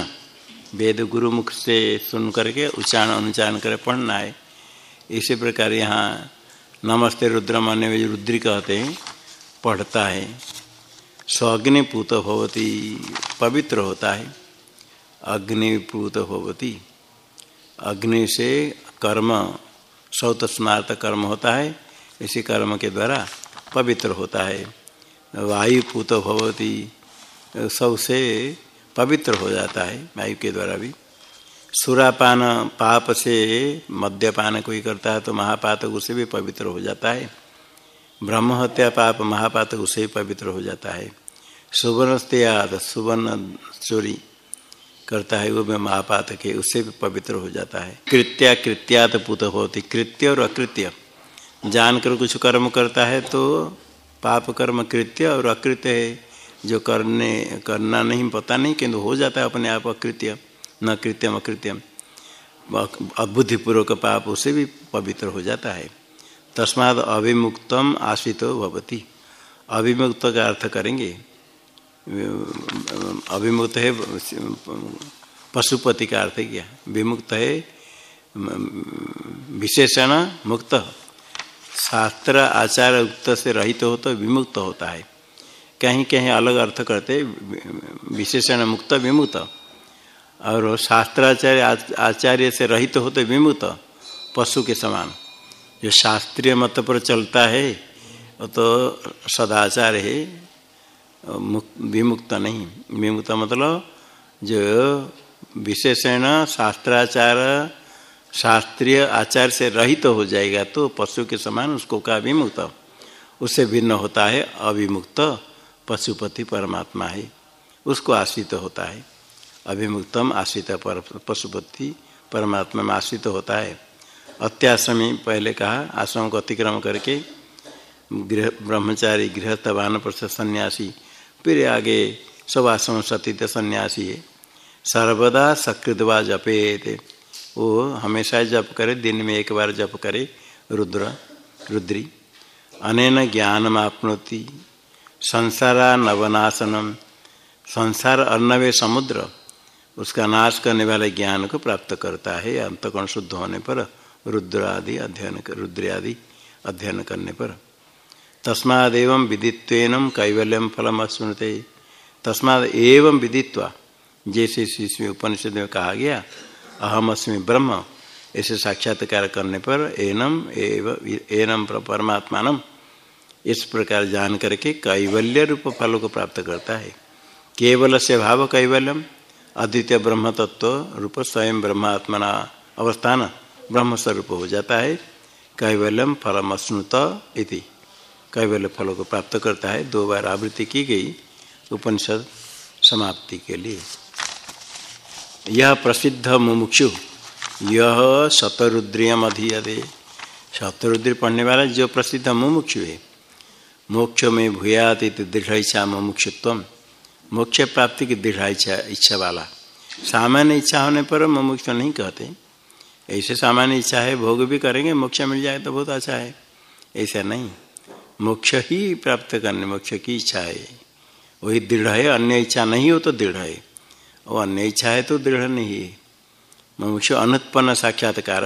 S1: वेद गुरु मुख से सुन करके उच्चारण अनुच्चारण कर पढ़ना है। इसी प्रकार यहाँ नमस्ते रुद्र मान्य में रुद्री कहते हैं, पढ़ता है। स्वाग्निपूत भवती पवित्र होता है। अग्निपूत भवती अग्नि से कर्म सौत स्मार्त कर्म होता है। इसी कर्म के द्वारा पवित्र होता है। वायुपूत भवती, सबसे पवित्र हो जाता है वायु के द्वारा भी। सुरापान पाप से मद्यपान कोई करता है तो महापातक उसे भी पवित्र हो जाता है। ब्रह्म हत्या पाप महापातक उसे भी पवित्र हो जाता है। सुवर्ण त्याद सुवर्ण चोरी करता है वो भी महापातक है उससे भी पवित्र हो जाता है। कृत्या कृत्यात पुत होती, कृत्य और अकृत्य। जानकर कुछ कर्म करता है तो पाप कर्म कृत्य और अकृत्य है। जो करने, करना नहीं, पता नहीं, किंतु हो जाता है अपने आप अकृत्य, न कृत्यम, अकृत्यम। अबुद्धिपूर्वक पाप उसे भी पवित्र हो जाता है। तस्माद अभिमुक्तम आश्रित भवती। अभिमुक्त का अर्थ करेंगे। अभिमुक्त है, पशुपति का अर्थ क्या? विमुक्त है विशेषण मुक्त। शास्त्र आचार उक्त से रहित हो तो विमुक्त होता है। कहीं कहीं अलग अर्थ करते विशेषण मुक्त, विमुक्त। और शास्त्राचार्य आचार्य से रहित हो तो विमुक्त, पशु के समान। जो शास्त्रीय मत पर चलता है, वो तो सदाचार है विमुक्त नहीं। विमुक्त मतलब जो विशेषण, शास्त्राचार शास्त्रीय आचार से रहित तो हो जाएगा तो पशु के समान उसको का विमुक्त? उससे भिन्न होता है अभिमुक्त पशुपति परमात्मा है, उसको आश्रित तो होता है। अभिमुक्तम आश्रित पर, पशुपति परमात्मा में आश्रित तो होता है। अत्याश्रमी पहले कहा, आश्रम को अतिक्रम करके गृह, ब्रह्मचारी गृहस्थ वान सन्यासी, फिर आगे सब आश्रम सतीत सन्यासी है। सर्वदा सकृतवा जपे वो हमेशा जप करे, दिन में एक बार जप करे, रुद्र, रुद्री। अनेन ज्ञान आपनोति। संसारा नवनाशनम। संसार अर्णवे समुद्र, उसका नाश करने वाले ज्ञान को प्राप्त करता है। अंतकोण शुद्ध होने पर रुद्र आदि अध्ययन रुद्र आदि अध्ययन करने पर। तस्मादेव विदित्व कैवल्यम फलम अश्नुते। तस्माद एवं विदित्वा, जैसे इसमें उपनिषद में कहा गया अहम अस्मि ब्रह्म। ऐसे साक्षात्कार करने पर एनम एव एनम परमात्मान इस प्रकार जान करके कैवल्य रूप फल को प्राप्त करता है। केवल से भाव कैवल्यम। अद्वितीय ब्रह्म तत्व रूप स्वयं ब्रह्मात्मना अवस्थान ब्रह्म स्वरूप हो जाता है। कैवल्यम फलम अश्नुत इति। कैवल्य फलों को प्राप्त करता है। दो बार आवृत्ति की गई। उपनिषद समाप्ति के लिए। यह प्रसिद्ध मुमुक्षु। यह शतरुद्रियम अधीयते शतरुद्र पढ़ने वाला जो प्रसिद्ध मुमुक्षु है। मोक्ष में भूयात दृढ़ इच्छा मुमुक्षुत्व मोक्ष प्राप्ति की दृढ़ इच्छा इच्छा वाला। सामान्य इच्छा होने पर मुमुक्ष नहीं कहते। ऐसे सामान्य इच्छा है, भोग भी करेंगे, मोक्ष मिल जाए तो बहुत अच्छा है। ऐसा नहीं। मोक्ष ही प्राप्त करने, मोक्ष की इच्छा है। वही दृढ़ है, अन्य इच्छा नहीं हो तो दृढ़ है। अन्य इच्छा है तो दृढ़ नहीं। है मुमुक्ष अनुत्पन्न साक्षात्कार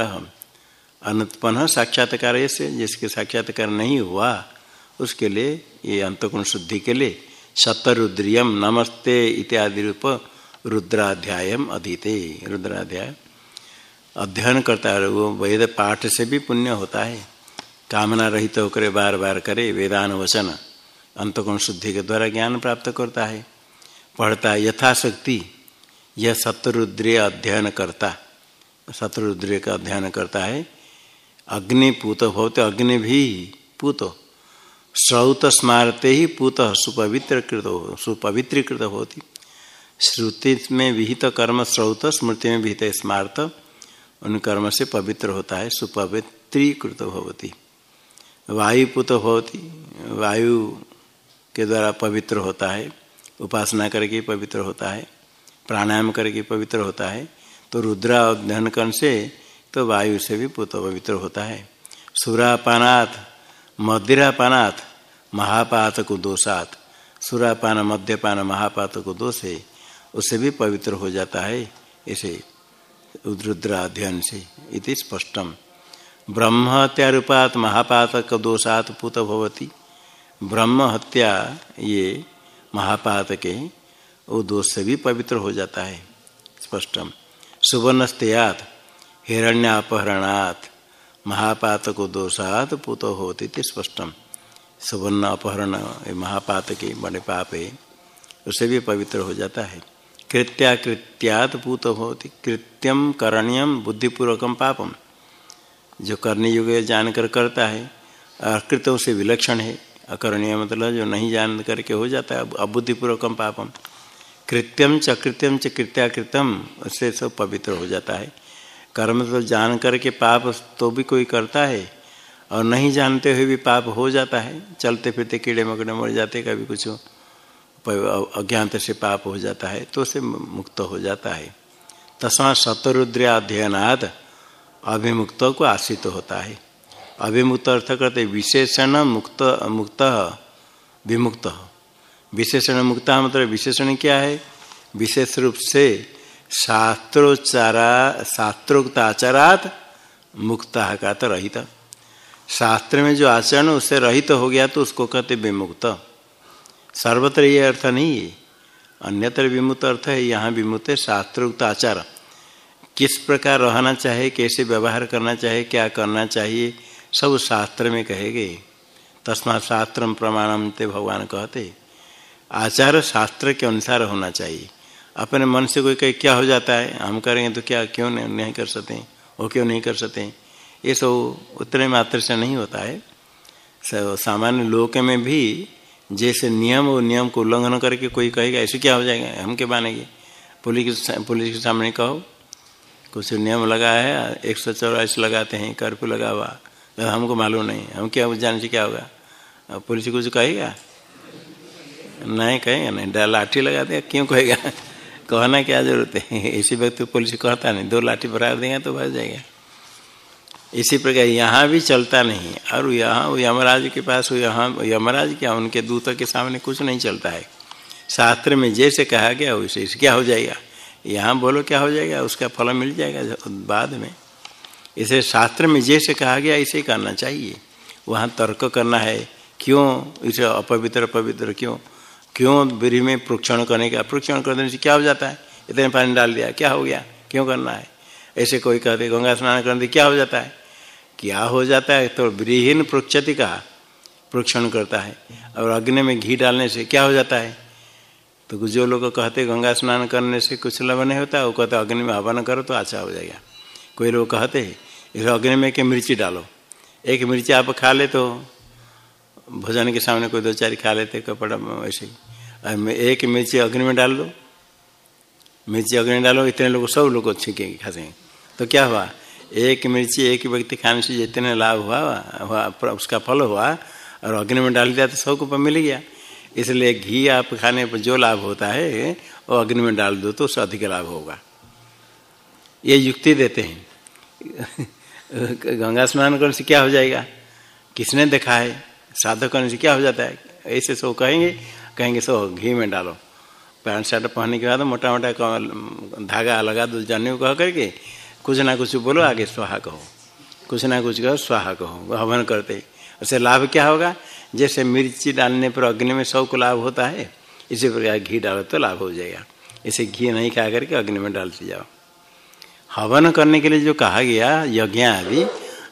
S1: अनुत्पन्न साक्षात्कार ऐसे, जिसके साक्षात्कार नहीं हुआ, उसके लिए, ये अंतकुण शुद्धि के लिए, शतरुद्रियम नमस्ते इत्यादि रूप रुद्राध्याय अधीते। रुद्राध्याय। अध्ययन करता है वो वेद पाठ से भी पुण्य होता है। कामना रहित तो होकर बार बार करे वेदान वचन अंतकोण शुद्धि के द्वारा ज्ञान प्राप्त करता है। पढ़ता है यथाशक्ति यह सतरुद्रीय अध्ययन करता सतरुद्रीय का अध्ययन करता है। अग्निपूत होते, अग्नि भी पूत श्रौत स्मारते ही पूत सुपवित्र कृत हो, सुपवित्रीकृत होती। श्रुति में विहित कर्म श्रौत, स्मृति में विहित स्मार्त, उन कर्म से पवित्र होता है, सुपवित्रीकृत होती। वायुपुत होती, वायु के द्वारा पवित्र होता है, उपासना करके पवित्र होता है। प्राणायाम करके पवित्र होता है तो रुद्रा अध्ययन करने से तो वायु से भी पुत पवित्र होता है। सुरापानात, मदिरापानात महापात को दोषात। सुरापान, मद्यपान महापात को दोष है उससे भी पवित्र हो जाता है, इसे रुद्राध्ययन से, इति स्पष्टम ब्रह्म हत्या रूपात महापातक दोषात पुत भवती। ब्रह्म हत्या ये महापात के वो दोष से भी पवित्र हो जाता है। स्पष्टम। सुवर्णस्तेयात हिरण्यापहरणात् महापात को दोषात पुतो होती थी स्पष्टम। सुवर्ण अपहरण महापात के बड़े पाप है, उसे भी पवित्र हो जाता है। कृत्याकृत्यात पूत होती कृत्यम करणीयम बुद्धिपूर्वकम पापम जो करने योग्य जानकर करता है, अकृतों से विलक्षण है। अकरणीय मतलब जो नहीं जान करके हो जाता है अबुद्धिपूर्वकम पापम कृत्यम च कृत्यम च कृत्याकृतम उससे सब पवित्र हो जाता है। कर्म तो जान करके पाप तो भी कोई करता है, और नहीं जानते हुए भी पाप हो जाता है। चलते फिरते कीड़े मकड़े मर जाते, कभी कुछ अज्ञात से पाप हो जाता है तो उसे मुक्त हो जाता है। तस्मा शतरुद्राध्ययनाद अभिमुक्त को आश्रित होता है। अभिमुक्त अर्थ करते विशेषण मुक्त मुक्त विमुक्त। विशेषण मुक्ता मतलब विशेषण क्या है? विशेष रूप से शास्त्रोच्चारा शास्त्रोक्त आचारात मुक्ता का तो रहित। शास्त्र में जो आचरण उससे रहित हो गया तो उसको कहते विमुक्त। सर्वत्र ये अर्थ नहीं है। अन्यत्र विमुक्त अर्थ है, यहाँ विमुक्त है शास्त्रोक्त आचार किस प्रकार रहना चाहिए, कैसे व्यवहार करना चाहिए, क्या करना चाहिए, सब शास्त्र में कहे गए। तस्मा शास्त्र प्रमाणम ते भगवान कहते। आचार शास्त्र के अनुसार होना चाहिए। अपने मन से कोई कहे क्या हो जाता है? हम करेंगे तो क्या? क्यों नहीं, नहीं कर सकते? वो क्यों नहीं कर सकते? ये सब उतने मात्र से नहीं होता है। सब सामान्य लोक में भी जैसे नियम और नियम को उल्लंघन करके कोई कहेगा ऐसे क्या हो जाएगा? हम क्या मानेंगे? पुलिस पुलिस के सामने कहो कुछ नियम लगा है एक सौ चौरासी लगाते हैं कर्फ्यू लगा हुआ। तो हमको मालूम नहीं हम क्या जाने से क्या होगा? पुलिस कुछ कहेगा? नहीं कहेगा, नहीं लाठी लगा देगा क्यों कहेगा? कहना क्या ज़रूरत है? इसी व्यक्ति पुलिस कहता नहीं, दो लाठी भरा देंगे तो भर जाएगा। इसी प्रकार यहाँ भी चलता नहीं, और यहाँ यमराज के पास यहाँ, यमराज क्या, उनके दूतों के सामने कुछ नहीं चलता है। शास्त्र में जैसे कहा गया, वैसे क्या हो जाएगा? यहाँ बोलो क्या हो जाएगा? उसका फल मिल जाएगा बाद में। इसे शास्त्र में जैसे कहा गया, इसे करना चाहिए। वहाँ तर्क करना है, क्यों इसे अपवित्र, पवित्र, क्यों? क्यों बिरी में प्रोक्षण करने का प्रोक्षण कर देने से क्या हो जाता है? इतने पानी डाल दिया, क्या हो गया? क्यों करना है? ऐसे कोई कहते, गंगा स्नान करने क्या हो जाता है? क्या हो जाता है? तो ब्रीहीन प्रोक्षति का प्रोक्षण करता है। और अग्नि में घी डालने से क्या हो जाता है? तो जो लोग कहते, गंगा स्नान करने से कुछ लाभ नहीं होता, वो कहते, अग्नि में हवन करो तो अच्छा हो जाएगा। कोई लोग कहते हैं इस अग्नि में के मिर्ची डालो। एक मिर्ची आप खा ले तो भोजन के सामने कोई दो चार खा लेते कपड़ा वैसे ही। एक मिर्ची अग्नि में डाल दो। मिर्ची अग्नि में डालो, इतने लोग, सब लोग छीकेंगे, खासेंगे। तो क्या हुआ? एक मिर्ची एक व्यक्ति खाने से जितने लाभ हुआ हुआ उसका फल हुआ, और अग्नि में डाल दिया तो सबको मिल गया। इसलिए घी आप खाने पर जो लाभ होता है, वो अग्नि में डाल दो तो उससे अधिक लाभ होगा। ये युक्ति देते हैं। गंगा स्नान करने से क्या हो जाएगा? किसने देखा है? साधक करने से क्या हो जाता है? ऐसे सो कहेंगे कहेंगे, सो घी में डालो। पैंट शर्ट पहनने के बाद मोटा मोटा धागा लगा दो जाने को कह करके, कुछ ना कुछ बोलो, आगे स्वाहा कहो। कुछ ना कुछ कहो, स्वाहा कहो, हवन करते। उससे लाभ क्या होगा? जैसे मिर्ची डालने पर अग्नि में सौ को लाभ होता है, इसी प्रकार घी डालो तो लाभ हो जाएगा। इसे घी नहीं खा करके अग्नि में डालते जाओ। हवन करने के लिए जो कहा गया, यज्ञ आदि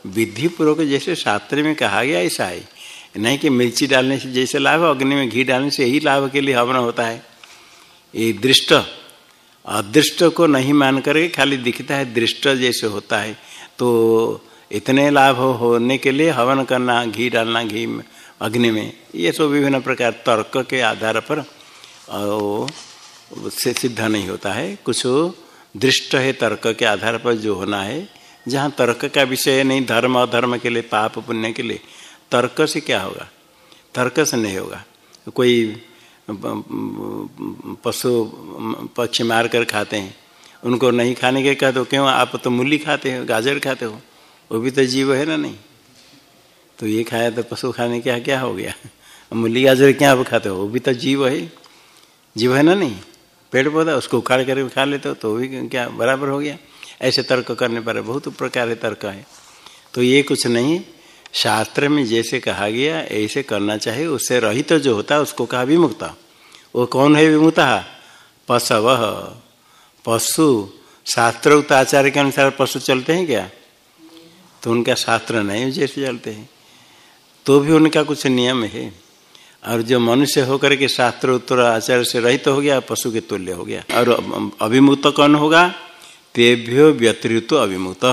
S1: विधि पूर्वक जैसे शास्त्र में कहा गया, ऐसा है। नहीं कि मिर्ची डालने से जैसे लाभ अग्नि में घी डालने से यही लाभ के लिए हवन होता है। ये दृष्ट, अदृष्ट को नहीं मान करके खाली दिखता है, दृष्ट जैसे होता है। तो इतने लाभ होने के लिए हवन करना, घी डालना, घी अग्नि में, ये सब विभिन्न प्रकार तर्क के आधार पर से सिद्ध नहीं होता है। कुछ दृष्ट है तर्क के आधार पर जो होना है, जहाँ तर्क का विषय नहीं, धर्म, अधर्म के लिए, पाप, पुण्य के लिए तर्क से क्या होगा? तर्क से नहीं होगा। कोई पशु पक्षी मार कर खाते हैं, उनको नहीं खाने के कहते हो क्यों? आप तो मूली खाते हो, गाजर खाते हो, वो भी तो जीव है ना नहीं? तो ये खाया तो पशु खाने क्या क्या हो गया? मूली, गाजर क्या आप खाते हो? वो भी तो जीव है। जीव है ना नहीं? पेड़ पौधा उसको उखाड़ कर खा लेते हो तो भी क्या बराबर हो गया? ऐसे तर्क करने पर बहुत प्रकार तर्क है। तो ये कुछ नहीं शास्त्र में जैसे कहा गया, ऐसे करना चाहिए, उससे रहित तो जो होता है, उसको कहा विमुक्ता। वो कौन है विमुक्ता? पशव। पशु शास्त्र आचार्य के अनुसार पशु चलते हैं क्या? तो उनका शास्त्र नहीं जैसे चलते हैं। तो भी उनका कुछ नियम है। और जो मनुष्य होकर के शास्त्र उत्तर आचार्य से रहित तो हो गया, पशु के तुल्य हो गया। और अभिमुक्त कौन होगा? तेभ्यो व्यतिरिक्त अभिमुक्त।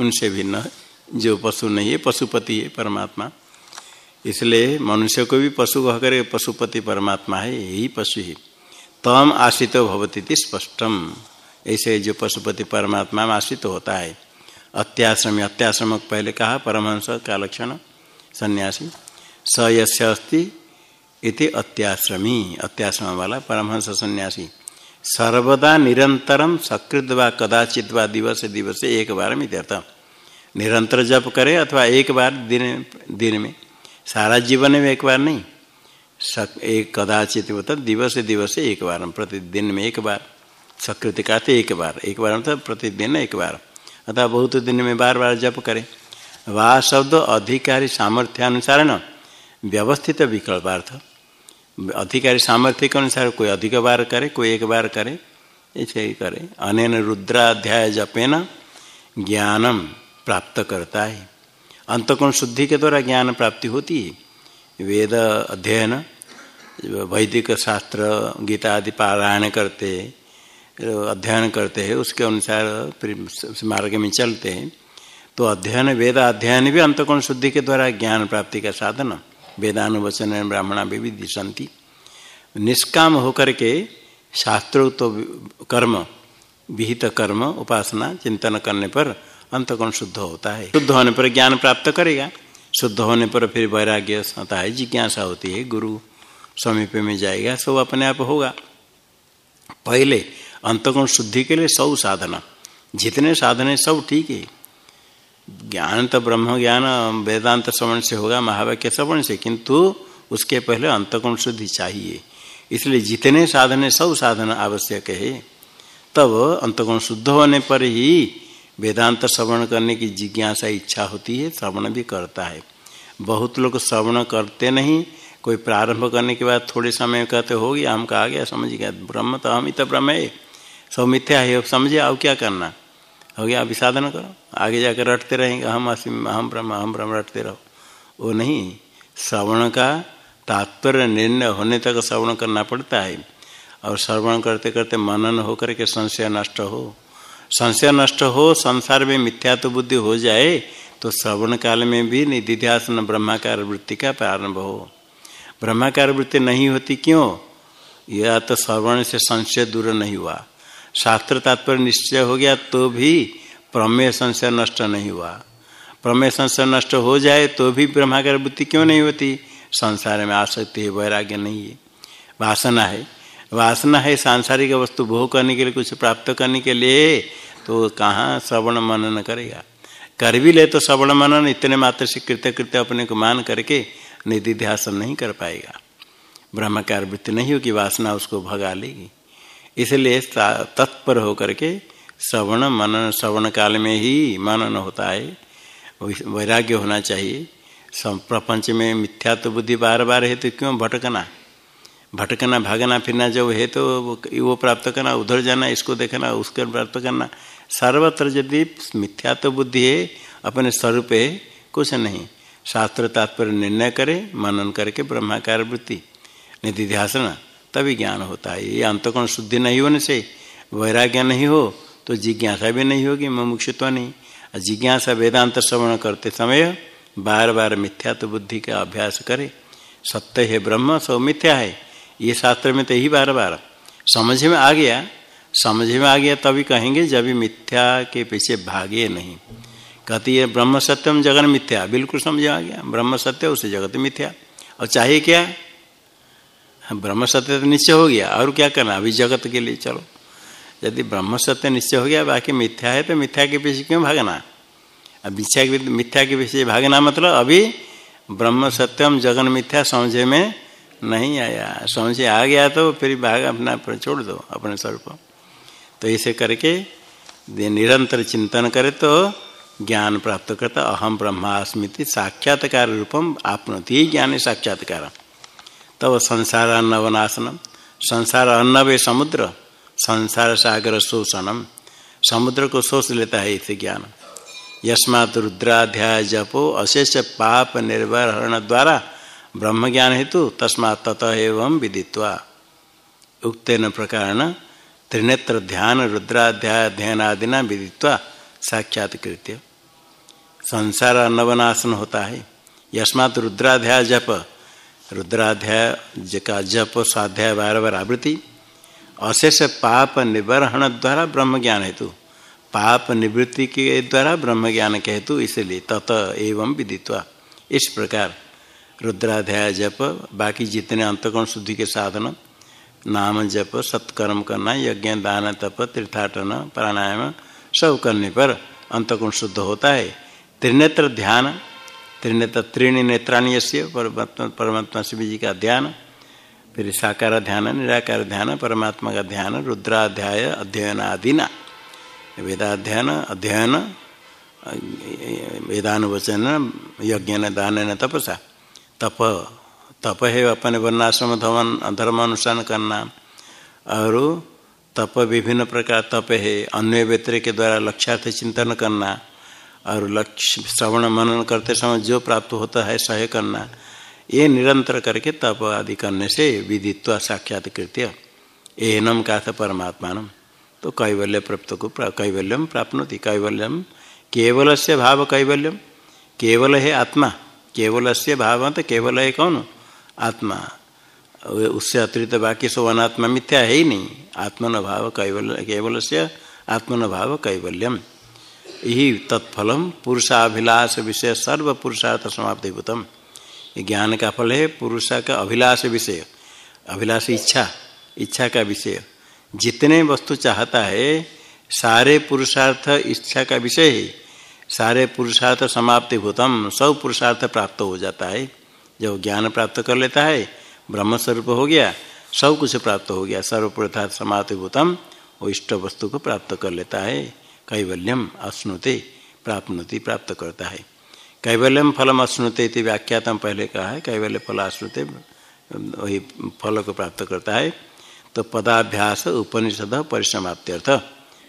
S1: उनसे भिन्न जो पशु नहीं है, पशुपति है, परमात्मा। इसलिए मनुष्य को भी पशु कह कर पशुपति, परमात्मा है, यही पशु ही। तम आश्रित भवती स्पष्टम। ऐसे जो पशुपति, परमात्मा में आश्रित होता है। अत्याश्रमी, अत्याश्रम पहले कहा, परमहंस का लक्षण, सन्यासी। स यस्य अस्ति इति अत्याश्रमी, अत्याश्रम वाला परमहंस सन्यासी। सर्वदा निरंतरम सकृत व कदाचित व दिवस दिवस एक बार मित्यर्थ निरंतर जप करे अथवा एक बार दिन दिन में। सारा जीवन में एक बार नहीं। सक, एक कदाचित होता दिवस दिवस एक बार, प्रतिदिन में एक बार, सकृति कहते एक बार। एक बार मतलब प्रतिदिन एक बार। अतः बहुत दिन में बार बार जप करे। वाह शब्द अधिकारी सामर्थ्यानुसार न, व्यवस्थित विकल्पार्थ। अधिकारी सामर्थ्य के अनुसार कोई अधिक बार करे, कोई एक बार करे, ऐसे ही करे। अन रुद्राध्याय जपेन ज्ञानम। प्राप्त करता है। अंतकोण शुद्धि के द्वारा ज्ञान प्राप्ति होती है। वेद अध्ययन, वैदिक शास्त्र, गीता आदि पारायण करते, अध्ययन करते हैं, उसके अनुसार मार्ग में चलते हैं। तो अध्ययन वेद अध्ययन भी अंतकोण शुद्धि के द्वारा ज्ञान प्राप्ति का साधन। वेदानुवचन ब्राह्मणा भी दिशंती निष्काम होकर के शास्त्रोक्त तो कर्म, विहित कर्म, उपासना, चिंतन करने पर अंतकोण शुद्ध होता है। शुद्ध होने पर ज्ञान प्राप्त करेगा। शुद्ध होने पर फिर वैराग्य होता है, जिज्ञासा होती है, गुरु समीप में जाएगा, सब अपने आप होगा। पहले अंतकोण शुद्धि के लिए सब साधना। जितने साधन है सब ठीक है। ज्ञान तो ब्रह्म ज्ञान, वेदांत श्रवण से होगा, महावाक्य श्रवण से, किंतु उसके पहले अंतकोण शुद्धि चाहिए। इसलिए जितने साधन है सब साधन आवश्यक है, तब अंतकोण शुद्ध होने पर ही वेदांत श्रवण करने की जिज्ञासा इच्छा होती है, श्रवण भी करता है। बहुत लोग श्रवण करते नहीं, कोई प्रारंभ करने के बाद थोड़े समय कहते, हो गया हम कहा गया, समझ गया, ब्रह्म तो हम ही तो ब्रह्म है। सब मिथ्या है समझे, अब क्या करना? हो गया अभी साधन करो, आगे जाकर रटते रहेंगे, हम असीम, हम ब्रह्म हम ब्रह्म रटते रहो। वो नहीं, श्रवण का तात्पर्य निर्णय होने तक श्रवण करना पड़ता है। और श्रवण करते करते मनन होकर के संशय नष्ट हो। संशय नष्ट हो, संसार में मिथ्या तो बुद्धि हो जाए तो श्रवण काल में भी निधिध्यासन ब्रह्माकार वृत्ति का प्रारंभ हो। ब्रह्माकार वृत्ति नहीं होती क्यों? या तो श्रवण से संशय दूर नहीं हुआ। शास्त्र तात्पर्य निश्चय हो गया तो भी प्रमेय संशय नष्ट नहीं हुआ। प्रमेय संशय नष्ट हो जाए तो भी ब्रह्माकार वृत्ति क्यों नहीं होती? संसार में आसक्ति है, वैराग्य नहीं है। वासना है वासना है सांसारिक वस्तु भोग करने के लिए, कुछ प्राप्त करने के लिए तो कहाँ श्रवण मनन करेगा कर भी ले तो श्रवण मनन, इतने मात्र से कृत्य कृत्य अपने को मान करके निधि ध्यासन नहीं कर पाएगा। ब्रह्मकार वृत्ति नहीं होगी, वासना उसको भगा लेगी। इसलिए तत्पर होकर के श्रवण मनन, श्रवण काल में ही मनन होता है। वैराग्य होना चाहिए। प्रपंच में मिथ्या तो बुद्धि बार बार है तो क्यों भटकना? भटकना, भागना, फिरना जब है तो वो प्राप्त करना, उधर जाना, इसको देखना, उसको प्राप्त करना। सर्वत्र यदि मिथ्या तो बुद्धि है, अपने स्वरूप है, कुछ नहीं। शास्त्र तात्पर्य निर्णय करे, मनन करके ब्रह्माकार वृत्ति निधि ध्यासना तभी ज्ञान होता है। ये अंतकोण शुद्धि नहीं होने से, वैराग्य नहीं हो तो जिज्ञासा भी नहीं होगी, मुमुक्षुत्व नहीं। जिज्ञासा वेदांत श्रवण करते समय बार बार मिथ्या तो बुद्धि का अभ्यास करे। सत्य है ब्रह्म, सौ मिथ्या है। ये शास्त्र में तो यही बार बार समझ में आ गया? समझ में आ गया तभी कहेंगे जब मिथ्या के पीछे भागे नहीं। कहती है, ब्रह्म सत्यम जगन मिथ्या। बिल्कुल समझ आ गया। ब्रह्म सत्य उसे जगत मिथ्या। और चाहिए क्या? ब्रह्म सत्य तो निश्चय हो गया। और क्या करना? अभी जगत के लिए चलो। यदि ब्रह्म सत्य निश्चय हो गया, बाकी मिथ्या है तो मिथ्या के पीछे क्यों भागना? अब मिथ्या मिथ्या के पीछे भागना मतलब अभी ब्रह्म सत्यम जगन मिथ्या समझे में नहीं आया। समझे आ गया तो फिर भाग अपना छोड़ दो, अपने स्वरूप तो ऐसे करके निरंतर चिंतन करे तो ज्ञान प्राप्त करता, अहम ब्रह्मास्मृति साक्षात्कार रूपम आपनोति ज्ञान साक्षात्कार। तब तो संसार अन्नवनाशनम, संसार अन्नवे समुद्र, संसार सागर शोषणम, समुद्र को शोष लेता है इसे ज्ञान। यस्मात् रुद्राध्याय जपो, अशेष पाप निर्वहरण द्वारा ब्रह्म ज्ञान हेतु तस्मा तत एवं विदित्वा। उक्तेन प्रकार त्रिनेत्र ध्यान, रुद्राध्याय, अध्ययनादिना विदित्वा साक्षात्कृत्य। संसार अन्नवनाशन होता है। यस्मात् रुद्राध्याय जप। रुद्राध्याय का जप, स्वाध्याय बार बार आवृत्ति। अशेष पाप निवरण द्वारा ब्रह्म ज्ञान हेतु। पाप निवृत्ति के द्वारा ब्रह्म ज्ञान के हेतु इसलिए तत एवं विदित्वा। इस प्रकार रुद्राध्याय जप, बाकी जितने अंतकोण शुद्धि के साधन, नाम जप, सत्कर्म करना, यज्ञ, दान, तप, तीर्थाटन, प्राणायाम, सब करने पर अंतकोण शुद्ध होता है। त्रिनेत्र ध्यान, त्रिनेत्र त्रीणी नेत्राणी यश्य परमात्मा परमात्मा शिव जी का ध्यान, फिर साकार ध्यान, निराकार ध्यान, परमात्मा का ध्यान, रुद्राध्याय अध्ययन आदि न वेदाध्ययन, अध्ययन, वेदानुवचन यज्ञ दान तपसा। तप तप है अपने वर्णाश्रम धर्म धर्म अनुष्ठान करना। और तप विभिन्न प्रकार तप है अन्य व्यक्ति के द्वारा लक्ष्यार्थ चिंतन करना। और लक्ष्य, श्रवण, मनन करते समय जो प्राप्त होता है सह करना। ये निरंतर करके तप आदि करने से विदित्व साक्षात कृत्य एनम का था परमात्मान तो कैवल्य प्राप्त को कैवल्यम प्राप्त कैवल्यम केवल से भाव कैवल्यम। केवल है आत्मा। केवल से भाव तो केवल है कौन? आत्मा। उससे अतिरिक्त बाकी सब अनात्मा मिथ्या है ही नहीं। आत्मन भाव कैवल केवल से आत्मन भाव कैवल्यम। यही तत्फलम, पुरुषाभिलाष विषय सर्व पुरुषार्थ समाप्तिभूतम। ज्ञान का फल है, पुरुष का अभिलाष विषय। अभिलाष इच्छा इच्छा का विषय। जितने वस्तु चाहता है, सारे पुरुषार्थ इच्छा का विषय है। सारे पुरुषार्थ समाप्ति भूतम, सब पुरुषार्थ प्राप्त हो जाता है। जब ज्ञान प्राप्त कर लेता है ब्रह्म स्वरूप हो गया, सब कुछ प्राप्त हो गया सर्वपुरुषार्थ समाप्ति भूतम, वो इष्ट वस्तु को प्राप्त कर लेता है। कैवल्यम अश्नुते प्राप्त प्राप्त करता है। कैवल्यम फलम अश्नुते व्याख्यातम पहले कहा है, कैवल्य फल अश्नुते, वही फल को प्राप्त करता है। तो पदाभ्यास उपनिषद परिसमाप्त्यर्थ।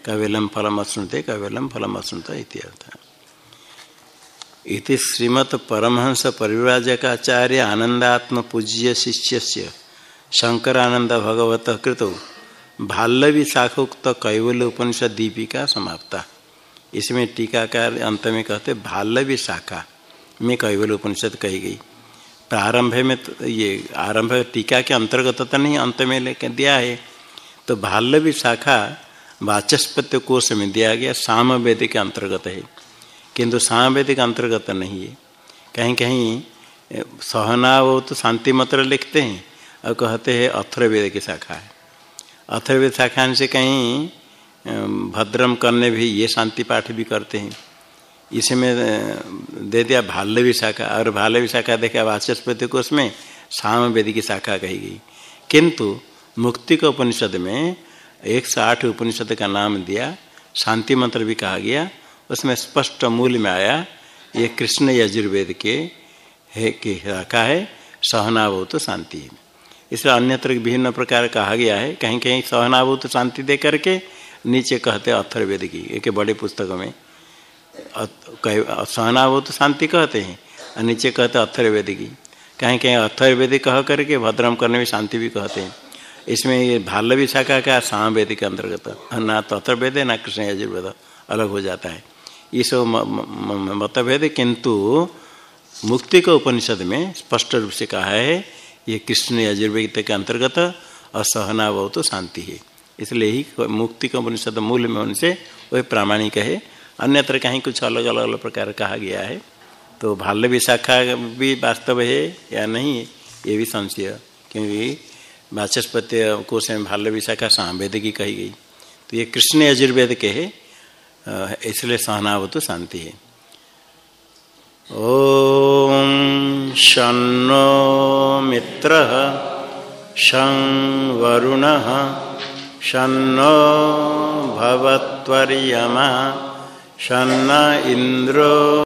S1: कैवल्यम फलम अश्नुते, कैवल्यम फलम अश्नुत इत्यर्थ इति श्रीमत् परमहंस परिव्राजकाचार्य आनंदात्म पूज्य शिष्य से शंकरानंद भगवत कृत भाल्लवी शाखोक्त कैवल्य उपनिषद दीपिका समाप्ता। इसमें टीकाकार अंत में कहते भाल्लवी शाखा में कैवल्य उपनिषद कही गई। प्रारंभ में तो ये आरंभ टीका के अंतर्गत तो नहीं, अंत में लेकर दिया है। तो भाल्लवी शाखा वाचस्पत्य कोष में दिया गया साम के अंतर्गत है। किंतु सामवेदिक अंतर्गत नहीं है। कहीं कहीं सहना वो तो शांति मंत्र लिखते हैं, और कहते हैं अथर्वेद की शाखा है। अथर्वेद शाखा से कहीं भद्रम करने भी ये शांति पाठ भी करते हैं। इसमें दे दिया भाल्लवी शाखा, और भाल्लवी शाखा देखा वाचस्पति को उसमें सामवेद की शाखा कही गई। किंतु मुक्ति के उपनिषद में एक सौ आठ उपनिषद का नाम दिया, शांति मंत्र भी कहा गया उसमें स्पष्ट मूल में आया, ये कृष्ण यजुर्वेद के है, कि रखा है, सहनाभूत शांति। इसलिए अन्यत्र विभिन्न प्रकार कहा गया है कहीं कहीं सहनाभूत शांति दे करके नीचे कहते अथर्वेद की, एक बड़े पुस्तक में सहनाभूत शांति कहते हैं, और नीचे कहते अथर्वेद की। कहीं कहीं अथर्वेद कह करके भद्रम करने में शांति भी कहते हैं। इसमें ये भाल्लवी शाखा का सामवेद के अंतर्गत, ना तो अथर्वेद है, ना कृष्ण यजुर्वेद, अलग हो जाता है। ये सब मतभेद किंतु मुक्ति के उपनिषद में स्पष्ट रूप से कहा है ये कृष्ण यजुर्वेद के अंतर्गत असहना बहुत शांति है इसलिए ही मुक्ति का उपनिषद मूल में उनसे वही प्रामाणिक है अन्यत्र कहीं कुछ अलग अलग अलग प्रकार कहा गया है तो भाल्य विशाखा भी वास्तव है या नहीं है ये भी संशय क्योंकि वाचस्पत्य कोश में भाल्य विशाखा सामवेद की कही गई तो ये कृष्ण यजुर्वेद के है इसलिए सहनावत शांति है। ओम शो मित्र शं वरुण शनो भवत्वर्यमा शन्न इंद्रो